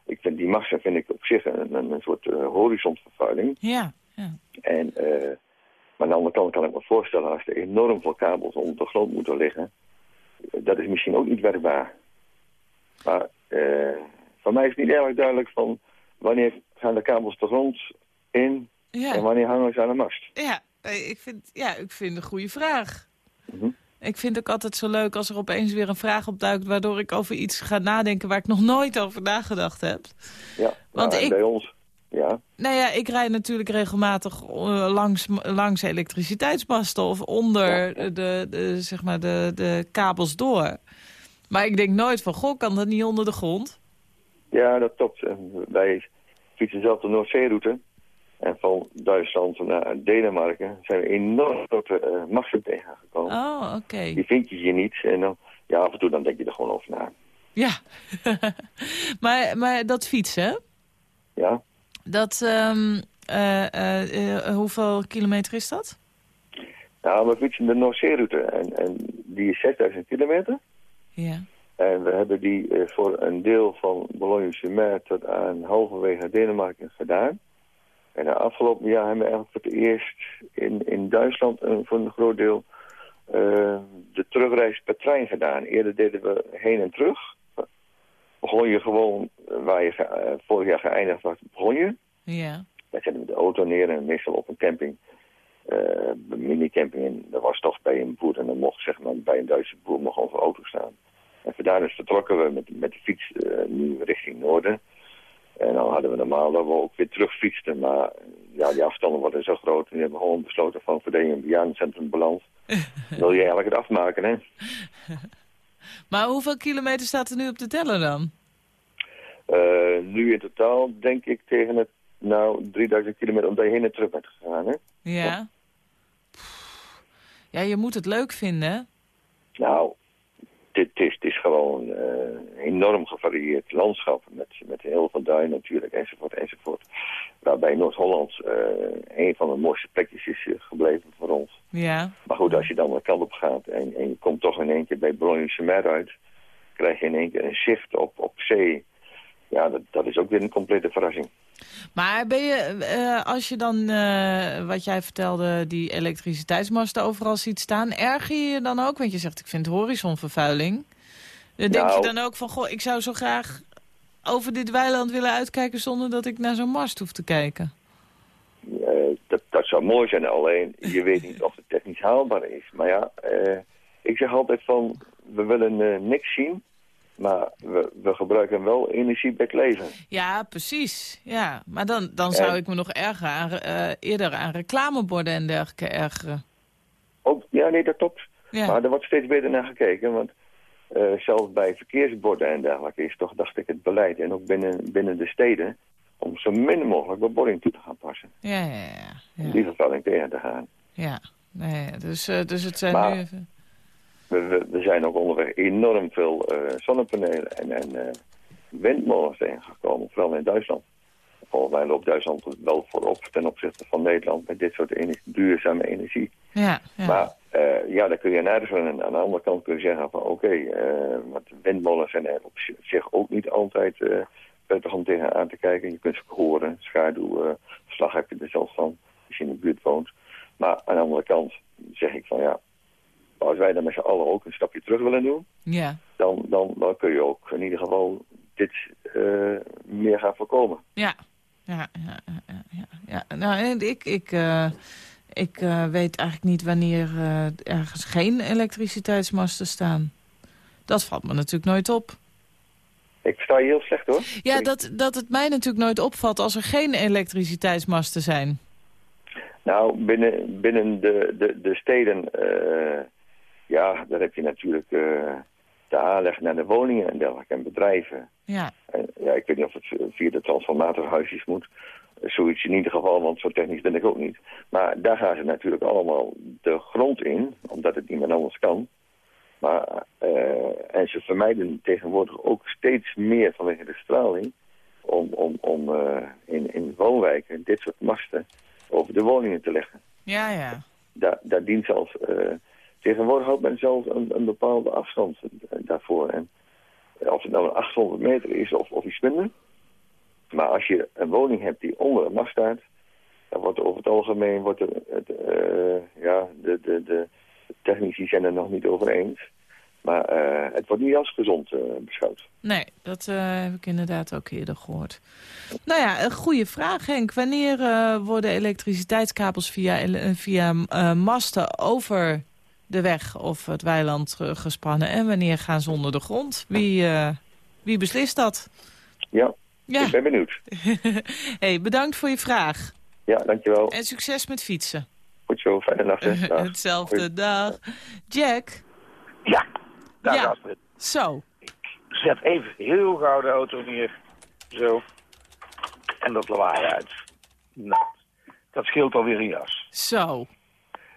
ik vind die massa vind ik op zich een, soort uh, horizontvervuiling.
Ja, ja.
En, eh, maar aan de andere kant kan ik me voorstellen, als er enorm veel kabels onder de grond moeten liggen, dat is misschien ook niet werkbaar. Maar eh voor mij is het niet erg duidelijk van wanneer gaan de kabels de grond in
Ja,
en wanneer hangen ze aan de mast.
ja, eh, ik, vind, ja ik vind een goede vraag.
Mhm.
Ik vind het ook altijd zo leuk als er opeens weer een vraag opduikt... waardoor ik over iets ga nadenken waar ik nog nooit over nagedacht heb.
Ja,
Want
nou,
ik-
bij ons, ja,
Nou ja, ik rijd natuurlijk regelmatig eh, langs, langs elektriciteitsmasten... of onder de, de, zeg maar de, de kabels door. Maar ik denk nooit van, goh, kan dat niet onder de grond?
ja, dat klopt. Wij fietsen zelf de Noordzeeroute. En van Duitsland naar Denemarken zijn we enorm grote uh, masten tegengekomen.
Oh, oké.
Die vind je hier niet. En dan, ja, af en toe dan denk je er gewoon over na.
Ja. maar, maar dat fietsen,
Ja,
dat, ehm, eh, eh, eh, hoeveel kilometer is dat?
nou, we fietsen de Noordzeeroute. En, en die is 6000 kilometer.
Ja.
En we hebben die voor een deel van Boulogne-sur-Mer tot aan halverwege Denemarken gedaan. En de afgelopen jaar hebben we eigenlijk voor het eerst in, in Duitsland een, voor een groot deel de terugreis per trein gedaan. Eerder deden we heen en terug. Begon je gewoon eh, waar je ge- eh, vorig jaar geëindigd was, begon je.
Ja.
Daar zetten we de auto neer en meestal op een camping. een minicamping. En dat was toch bij een boer. En dan mocht zeg maar bij een Duitse boer mocht onze auto staan. En vandaar dus vertrokken we met, met de fiets nu richting noorden. En dan hadden we normaal dat we ook weer terug fietsten. Maar ja, die afstanden worden zo groot. En die hebben we gewoon besloten van voor een bejaardencentrum balans. wil je eigenlijk het afmaken, hè?
Maar hoeveel kilometer staat er nu op de teller dan?
Eh, nu in totaal denk ik tegen het, nou, 3000 kilometer omdat je heen en terug bent gegaan, hè?
Ja. Ja, je moet het leuk vinden, hè?
Nou, dit is, het is gewoon een enorm gevarieerd landschap. Met, met heel veel duin natuurlijk, enzovoort, enzovoort. Waarbij Noord-Holland eh, een van de mooiste plekjes is eh, gebleven voor ons.
Ja.
Maar goed, als je dan de kant op gaat en, en je komt toch in één keer bij Boulogne-sur-Mer uit... krijg je in één keer een zicht op, op zee. Ja, dat, dat is ook weer een complete verrassing.
Maar ben je, eh, als je dan, eh, wat jij vertelde, die elektriciteitsmasten overal ziet staan... erger je je dan ook? Want je zegt, ik vind horizonvervuiling. Dan denk
Nou.
je dan ook van, goh, ik zou zo graag over dit weiland willen uitkijken... zonder dat ik naar zo'n mast hoef te kijken.
Eh, dat, dat zou mooi zijn, alleen je weet niet of het technisch haalbaar is. Maar ja, ik zeg altijd van, we willen niks zien, maar we, we gebruiken wel energie bij het leven.
Ja, precies. Ja, maar dan, dan zou
En-
ik me nog erger aan, eh, eerder aan reclameborden en dergelijke ergeren.
Ook, ja, nee, dat klopt.
Ja.
Maar er wordt steeds beter naar gekeken, want eh, zelfs bij verkeersborden en dergelijke is toch, dacht ik, het beleid. En ook binnen, binnen de steden, om zo min mogelijk beboring toe te gaan passen.
Ja, ja, ja.
Om
ja.
die vervuiling tegen te gaan.
ja. Nee, dus, eh, dus het zijn
Maar-
nu even...
We zijn ook onderweg enorm veel eh, zonnepanelen en, en eh, windmolens tegengekomen, vooral in Duitsland. Volgens mij loopt Duitsland er wel voorop ten opzichte van Nederland met dit soort duurzame energie.
Ja, ja.
Maar eh, ja, dan kun je naar en aan de andere kant kun je zeggen van oké, eh, want windmolens zijn er op zi- zich ook niet altijd eh prettig om tegenaan te kijken. Je kunt ze horen, schaduwverslag heb je er zelfs van, als je in de buurt woont. Maar aan de andere kant zeg ik van ja, als wij dan met z'n allen ook een stapje terug willen doen,
ja.
dan, dan, dan kun je ook in ieder geval dit eh, meer gaan voorkomen.
Ja, ja, ja, ja, ja. Nou, en ik, ik, eh, ik eh, weet eigenlijk niet wanneer ergens geen elektriciteitsmasten staan. Dat valt me natuurlijk nooit op.
Ik versta je heel slecht hoor.
Ja, dat, dat het mij natuurlijk nooit opvalt als er geen elektriciteitsmasten zijn.
Nou, binnen, binnen de, de, de steden, daar heb je natuurlijk eh, de aanleg naar de woningen en dergelijke en bedrijven.
Ja,
En, ja, ik weet niet of het via de transformatorhuisjes moet. Zoiets in ieder geval, want zo technisch ben ik ook niet. Maar daar gaan ze natuurlijk allemaal de grond in, omdat het niet meer anders kan. Maar, eh, en ze vermijden tegenwoordig ook steeds meer vanwege de straling om, om, om eh, in, in woonwijken dit soort masten over de woningen te leggen.
Ja, ja.
Daar, daar dient zelfs, eh, tegenwoordig houdt men zelfs een, een bepaalde afstand daarvoor. En of het nou een 800 meter is of, of iets minder. Maar als je een woning hebt die onder een mast staat, dan wordt over het algemeen, wordt er, het, eh, ja, de, de, de technici zijn er nog niet over eens. Maar eh, het wordt niet als gezond eh, beschouwd.
Nee, dat heb ik inderdaad ook eerder gehoord. Nou ja, een goede vraag Henk. Wanneer worden elektriciteitskabels via, via masten over de weg of het weiland eh, gespannen? En wanneer gaan ze onder de grond? Wie, eh, wie beslist dat?
Ja,
Ja.
ik ben benieuwd.
hey, bedankt voor je vraag.
Ja, dankjewel.
En succes met fietsen.
Goed zo, fijne nacht. Dag.
Hetzelfde, dag. Jack,
Ja, daar
Ja.
Astrid.
zo.
Zet even heel gauw de auto neer. Zo. En dat lawaai uit. Nou, dat scheelt alweer een jas.
Zo.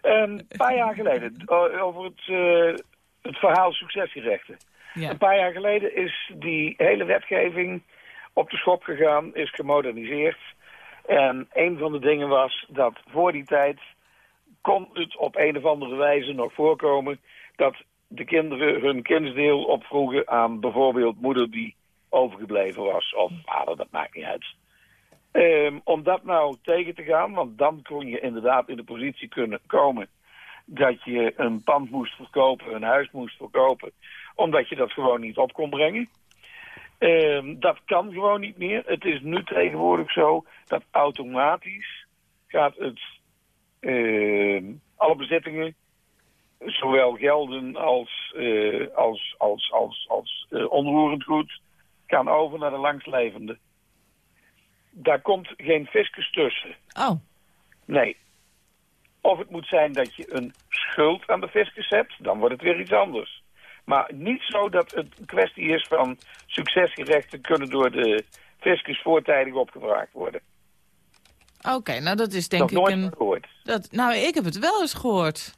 Een paar jaar geleden, over het, eh, het verhaal succesgerechten.
Ja.
Een paar jaar geleden is die hele wetgeving op de schop gegaan, is gemoderniseerd. En een van de dingen was dat voor die tijd kon het op een of andere wijze nog voorkomen dat de kinderen hun kindsdeel opvroegen aan bijvoorbeeld moeder die overgebleven was of vader, dat maakt niet uit. Ehm, om dat nou tegen te gaan, want dan kon je inderdaad in de positie kunnen komen dat je een pand moest verkopen, een huis moest verkopen, omdat je dat gewoon niet op kon brengen. Ehm, dat kan gewoon niet meer. Het is nu tegenwoordig zo dat automatisch gaat het ehm, alle bezittingen, zowel gelden als, eh, als, als, als, als eh, onroerend goed, gaan over naar de langstlevende. Daar komt geen fiscus tussen.
Oh,
Nee. Of het moet zijn dat je een schuld aan de fiscus hebt, dan wordt het weer iets anders. Maar niet zo dat het een kwestie is van succesgerechten kunnen door de fiscus voortijdig opgevraagd worden.
oké. nou, dat is denk
Nog
ik
nooit
een...
gehoord.
Dat, nou, ik heb het wel eens gehoord.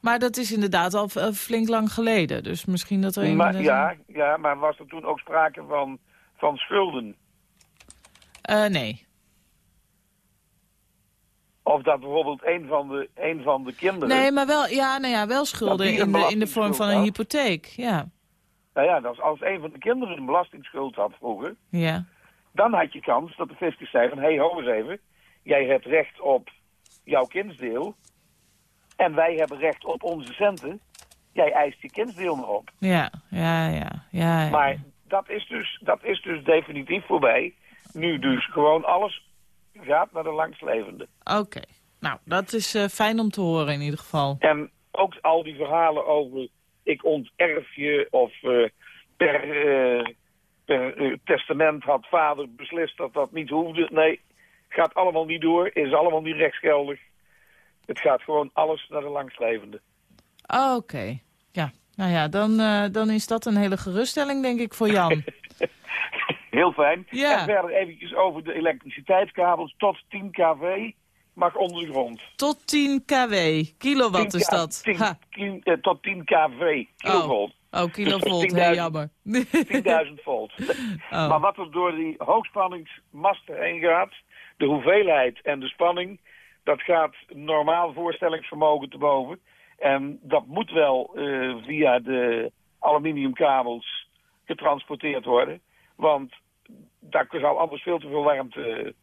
Maar dat is inderdaad al eh, flink lang geleden. Dus misschien dat er...
Maar,
inderdaad-
ja, ja, maar was er toen ook sprake van, van schulden?
Eh, nee.
Of dat bijvoorbeeld een van de, een van de kinderen...
Nee, maar wel, ja, nou ja, wel schulden in de, in de vorm van een hypotheek. Ja.
Nou ja, als een van de kinderen een belastingsschuld had vroeger...
Ja.
dan had je kans dat de fiscus zei van... hé, hey, eens even, jij hebt recht op jouw kindsdeel... en wij hebben recht op onze centen. Jij eist je kindsdeel nog op.
Ja, ja, ja, ja. ja.
Maar dat is, dus, dat is dus definitief voorbij. Nu dus gewoon alles gaat naar de langstlevende.
Oké. Nou, dat is eh, fijn om te horen in ieder geval.
En ook al die verhalen over ik onterf je of eh, per, eh, per testament had vader beslist dat dat niet hoefde. Nee, gaat allemaal niet door, is allemaal niet rechtsgeldig. Het gaat gewoon alles naar de langstlevende.
Oké. Ja. Nou ja, dan, dan is dat een hele geruststelling, denk ik, voor Jan.
Heel fijn.
Ja.
En verder eventjes over de elektriciteitskabels tot 10 kV mag onder de grond.
Tot 10 kW. Kilowatt
10
is dat.
10
Ha.
ki- eh, tot 10 kV, kilovolt.
Oh, kilovolt,
Dus
heel
10.000
jammer.
10.000 volt.
Oh.
Maar wat er door die hoogspanningsmasten heen gaat, de hoeveelheid en de spanning, dat gaat normaal voorstellingsvermogen te boven. En dat moet wel eh, via de aluminiumkabels getransporteerd worden. Want daar zou anders veel te veel warmte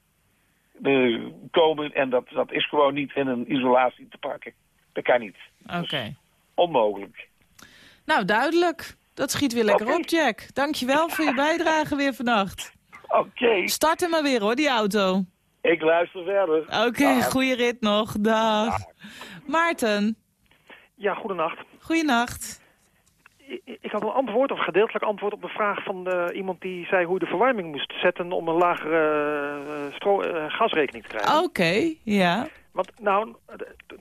eh, komen. En dat, dat is gewoon niet in een isolatie te pakken. Dat kan niet.
Oké.
Onmogelijk.
Nou, duidelijk. Dat schiet weer lekker op, Jack. Dankjewel voor je bijdrage weer vannacht.
Oké,
Start hem maar weer, hoor, die auto.
ik luister verder.
Oké, goede rit nog. Dag. Maarten,
Ja, goedenacht.
goeienacht.
Ik had een antwoord, of gedeeltelijk antwoord op de vraag van eh, iemand die zei hoe je de verwarming moest zetten om een lagere eh, eh, gasrekening te krijgen.
Oké, ja.
Want nou,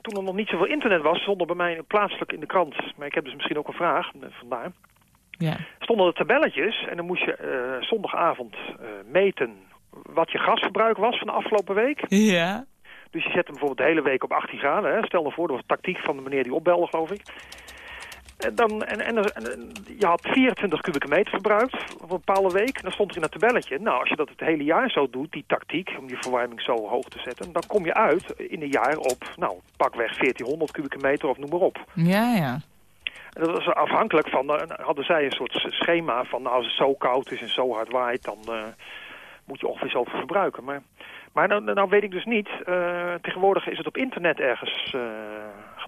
toen er nog niet zoveel internet was, stonden bij mij plaatselijk in de krant, maar ik heb dus misschien ook een vraag, vandaar,
Ja.
stonden er tabelletjes en dan moest je zondagavond meten wat je gasverbruik was van de afgelopen week.
Ja.
Dus je zet hem bijvoorbeeld de hele week op 18 graden. Hè? Stel nou voor, dat was tactiek van de meneer die opbelde, geloof ik. En, dan, en, en, en je had 24 kubieke meter verbruikt op een bepaalde week. Dan stond er in het tabelletje. Nou, als je dat het hele jaar zo doet, die tactiek, om die verwarming zo hoog te zetten... dan kom je uit in een jaar op, nou, pakweg 1400 kubieke meter of noem maar op.
Ja, ja.
En dat was afhankelijk van, uh, hadden zij een soort schema van... nou, als het zo koud is en zo hard waait, dan uh, moet je ongeveer zoveel verbruiken. Maar, maar nou, nou weet ik dus niet. Uh, tegenwoordig is het op internet ergens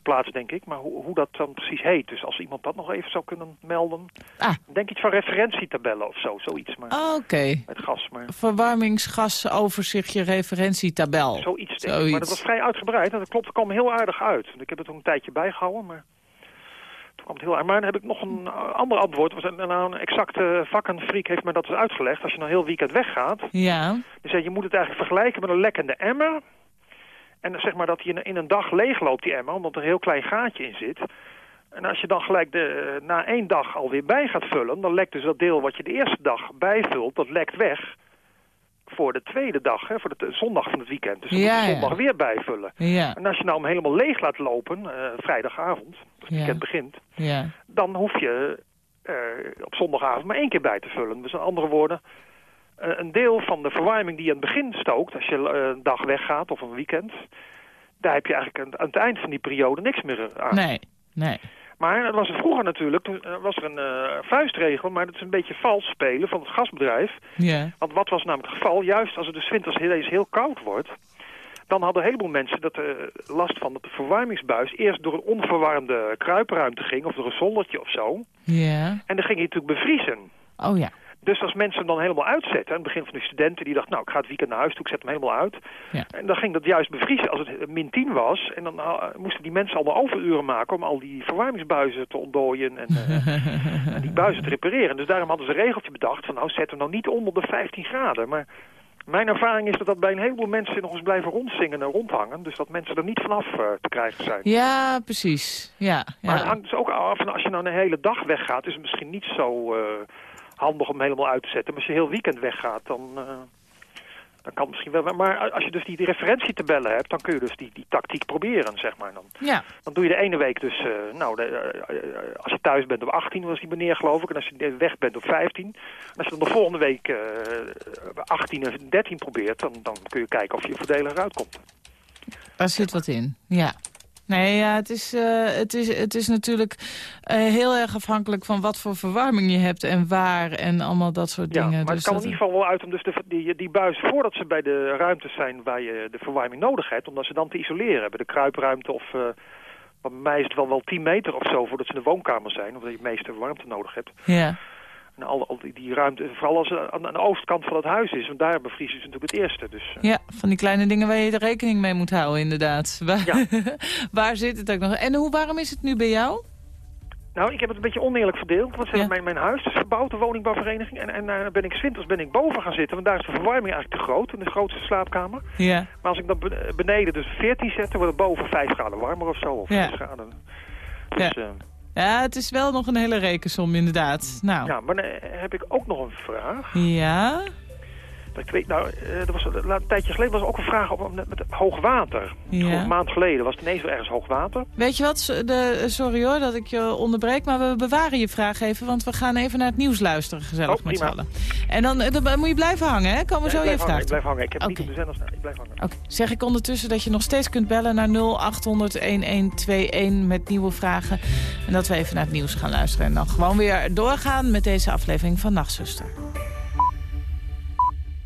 geplaatst, denk ik. Maar hoe, hoe dat dan precies heet. Dus als iemand dat nog even zou kunnen melden.
Ah.
Denk iets van referentietabellen of zo, zoiets. Maar
oh, Oké. Okay.
Met gas. Maar...
Verwarmingsgasoverzichtje referentietabel.
Zoiets, denk zoiets. Maar dat was vrij uitgebreid. En dat klopt, kwam heel aardig uit. Ik heb het toen een tijdje bijgehouden, maar... Toen kwam het heel aardig. Maar dan heb ik nog een ander antwoord. Nou, een exacte vakkenfreak heeft me dat eens uitgelegd. Als je nou heel weekend weggaat...
Ja.
Dan zeg je, je moet het eigenlijk vergelijken met een lekkende emmer... En zeg maar dat hij in een dag leegloopt, die emmer, omdat er een heel klein gaatje in zit. En als je dan gelijk de, na één dag alweer bij gaat vullen, dan lekt dus dat deel wat je de eerste dag bijvult, dat lekt weg voor de tweede dag, hè, voor de zondag van het weekend. Dus dan
ja,
moet je zondag ja. weer bijvullen.
Ja.
En als je nou hem helemaal leeg laat lopen, uh, vrijdagavond, als het weekend begint, dan hoef je uh, op zondagavond maar één keer bij te vullen. Dus in andere woorden, een deel van de verwarming die je aan het begin stookt, als je een dag weggaat of een weekend, daar heb je eigenlijk aan, het eind van die periode niks meer aan.
Nee, nee.
Maar dat was het vroeger natuurlijk, toen was er een uh, vuistregel, maar dat is een beetje vals spelen van het gasbedrijf.
Ja.
Want wat was namelijk het geval? Juist als het dus winters heel, heel koud wordt, dan hadden een heleboel mensen dat, uh, last van dat de verwarmingsbuis eerst door een onverwarmde kruipruimte ging, of door een zoldertje of zo.
Ja.
En dan ging je natuurlijk bevriezen.
Oh ja.
Dus als mensen hem dan helemaal uitzetten, aan het begin van de studenten die dachten, nou ik ga het weekend naar huis toe, ik zet hem helemaal uit.
Ja.
En dan ging dat juist bevriezen als het min 10 was. En dan uh, moesten die mensen allemaal overuren maken om al die verwarmingsbuizen te ontdooien en, uh, en die buizen te repareren. Dus daarom hadden ze een regeltje bedacht van nou zet hem nou niet onder de 15 graden. Maar mijn ervaring is dat dat bij een heleboel mensen nog eens blijven rondzingen en rondhangen. Dus dat mensen er niet vanaf uh, te krijgen zijn.
Ja, precies. Ja, ja.
Maar het hangt dus ook af, en als je nou een hele dag weggaat, is het misschien niet zo handig om helemaal uit te zetten. Maar als je heel weekend weggaat, dan, uh, dan kan misschien wel. Maar als je dus die, die referentietabellen hebt, dan kun je dus die, die tactiek proberen, zeg maar. Dan,
ja.
dan doe je de ene week dus, uh, nou, de, uh, als je thuis bent op 18 was die meneer geloof ik. En als je weg bent op 15. En als je dan de volgende week 18 en 13 probeert, dan, dan kun je kijken of je voordeliger uitkomt.
Daar zit wat in, ja. Nee, ja, het, is, uh, het, is, het is natuurlijk uh, heel erg afhankelijk van wat voor verwarming je hebt en waar en allemaal dat soort
ja,
dingen.
maar
dus
het kan
dat
in ieder geval wel uit om dus de, die, die buizen voordat ze bij de ruimtes zijn waar je de verwarming nodig hebt, om dat ze dan te isoleren hebben. De kruipruimte of, uh, bij mij is het wel wel 10 meter of zo voordat ze in de woonkamer zijn, of dat je het meeste warmte nodig hebt.
Ja.
En al, al die, die, ruimte, vooral als het aan, aan, de oostkant van het huis is, want daar bevriezen ze natuurlijk het eerste. Dus,
ja, van die kleine dingen waar je er rekening mee moet houden inderdaad. Waar,
ja.
waar zit het ook nog? En hoe warm is het nu bij jou?
Nou, ik heb het een beetje oneerlijk verdeeld. Want ja. mijn, mijn huis is verbouwd, de woningbouwvereniging. En, en uh, ben ik winters ben ik boven gaan zitten. Want daar is de verwarming eigenlijk te groot, in de grootste slaapkamer.
Ja.
Maar als ik dan beneden dus 14 zet, dan wordt het boven 5 graden warmer of zo. Of
ja.
6 graden. Dus,
ja. Uh, ja, het is wel nog een hele rekensom inderdaad. Nou.
Ja, maar dan heb ik ook nog een vraag.
Ja?
Ik weet, nou, er was, een tijdje geleden was er ook een vraag op, met, met.
Ja.
Een maand geleden was het ineens ergens hoogwater.
Weet je wat, de, sorry hoor dat ik je onderbreek, maar we bewaren je vraag even, want we gaan even naar het nieuws luisteren, gezellig
oh,
met z'n allen. En dan, dan, moet je blijven hangen, hè? Komen we
ja,
zo je vraag
Ik blijf hangen, ik heb okay. niet op de zender staan, ik blijf hangen.
Oké, okay. zeg ik ondertussen dat je nog steeds kunt bellen naar 0800-1121 met nieuwe vragen. En dat we even naar het nieuws gaan luisteren en dan gewoon weer doorgaan met deze aflevering van Nachtzuster.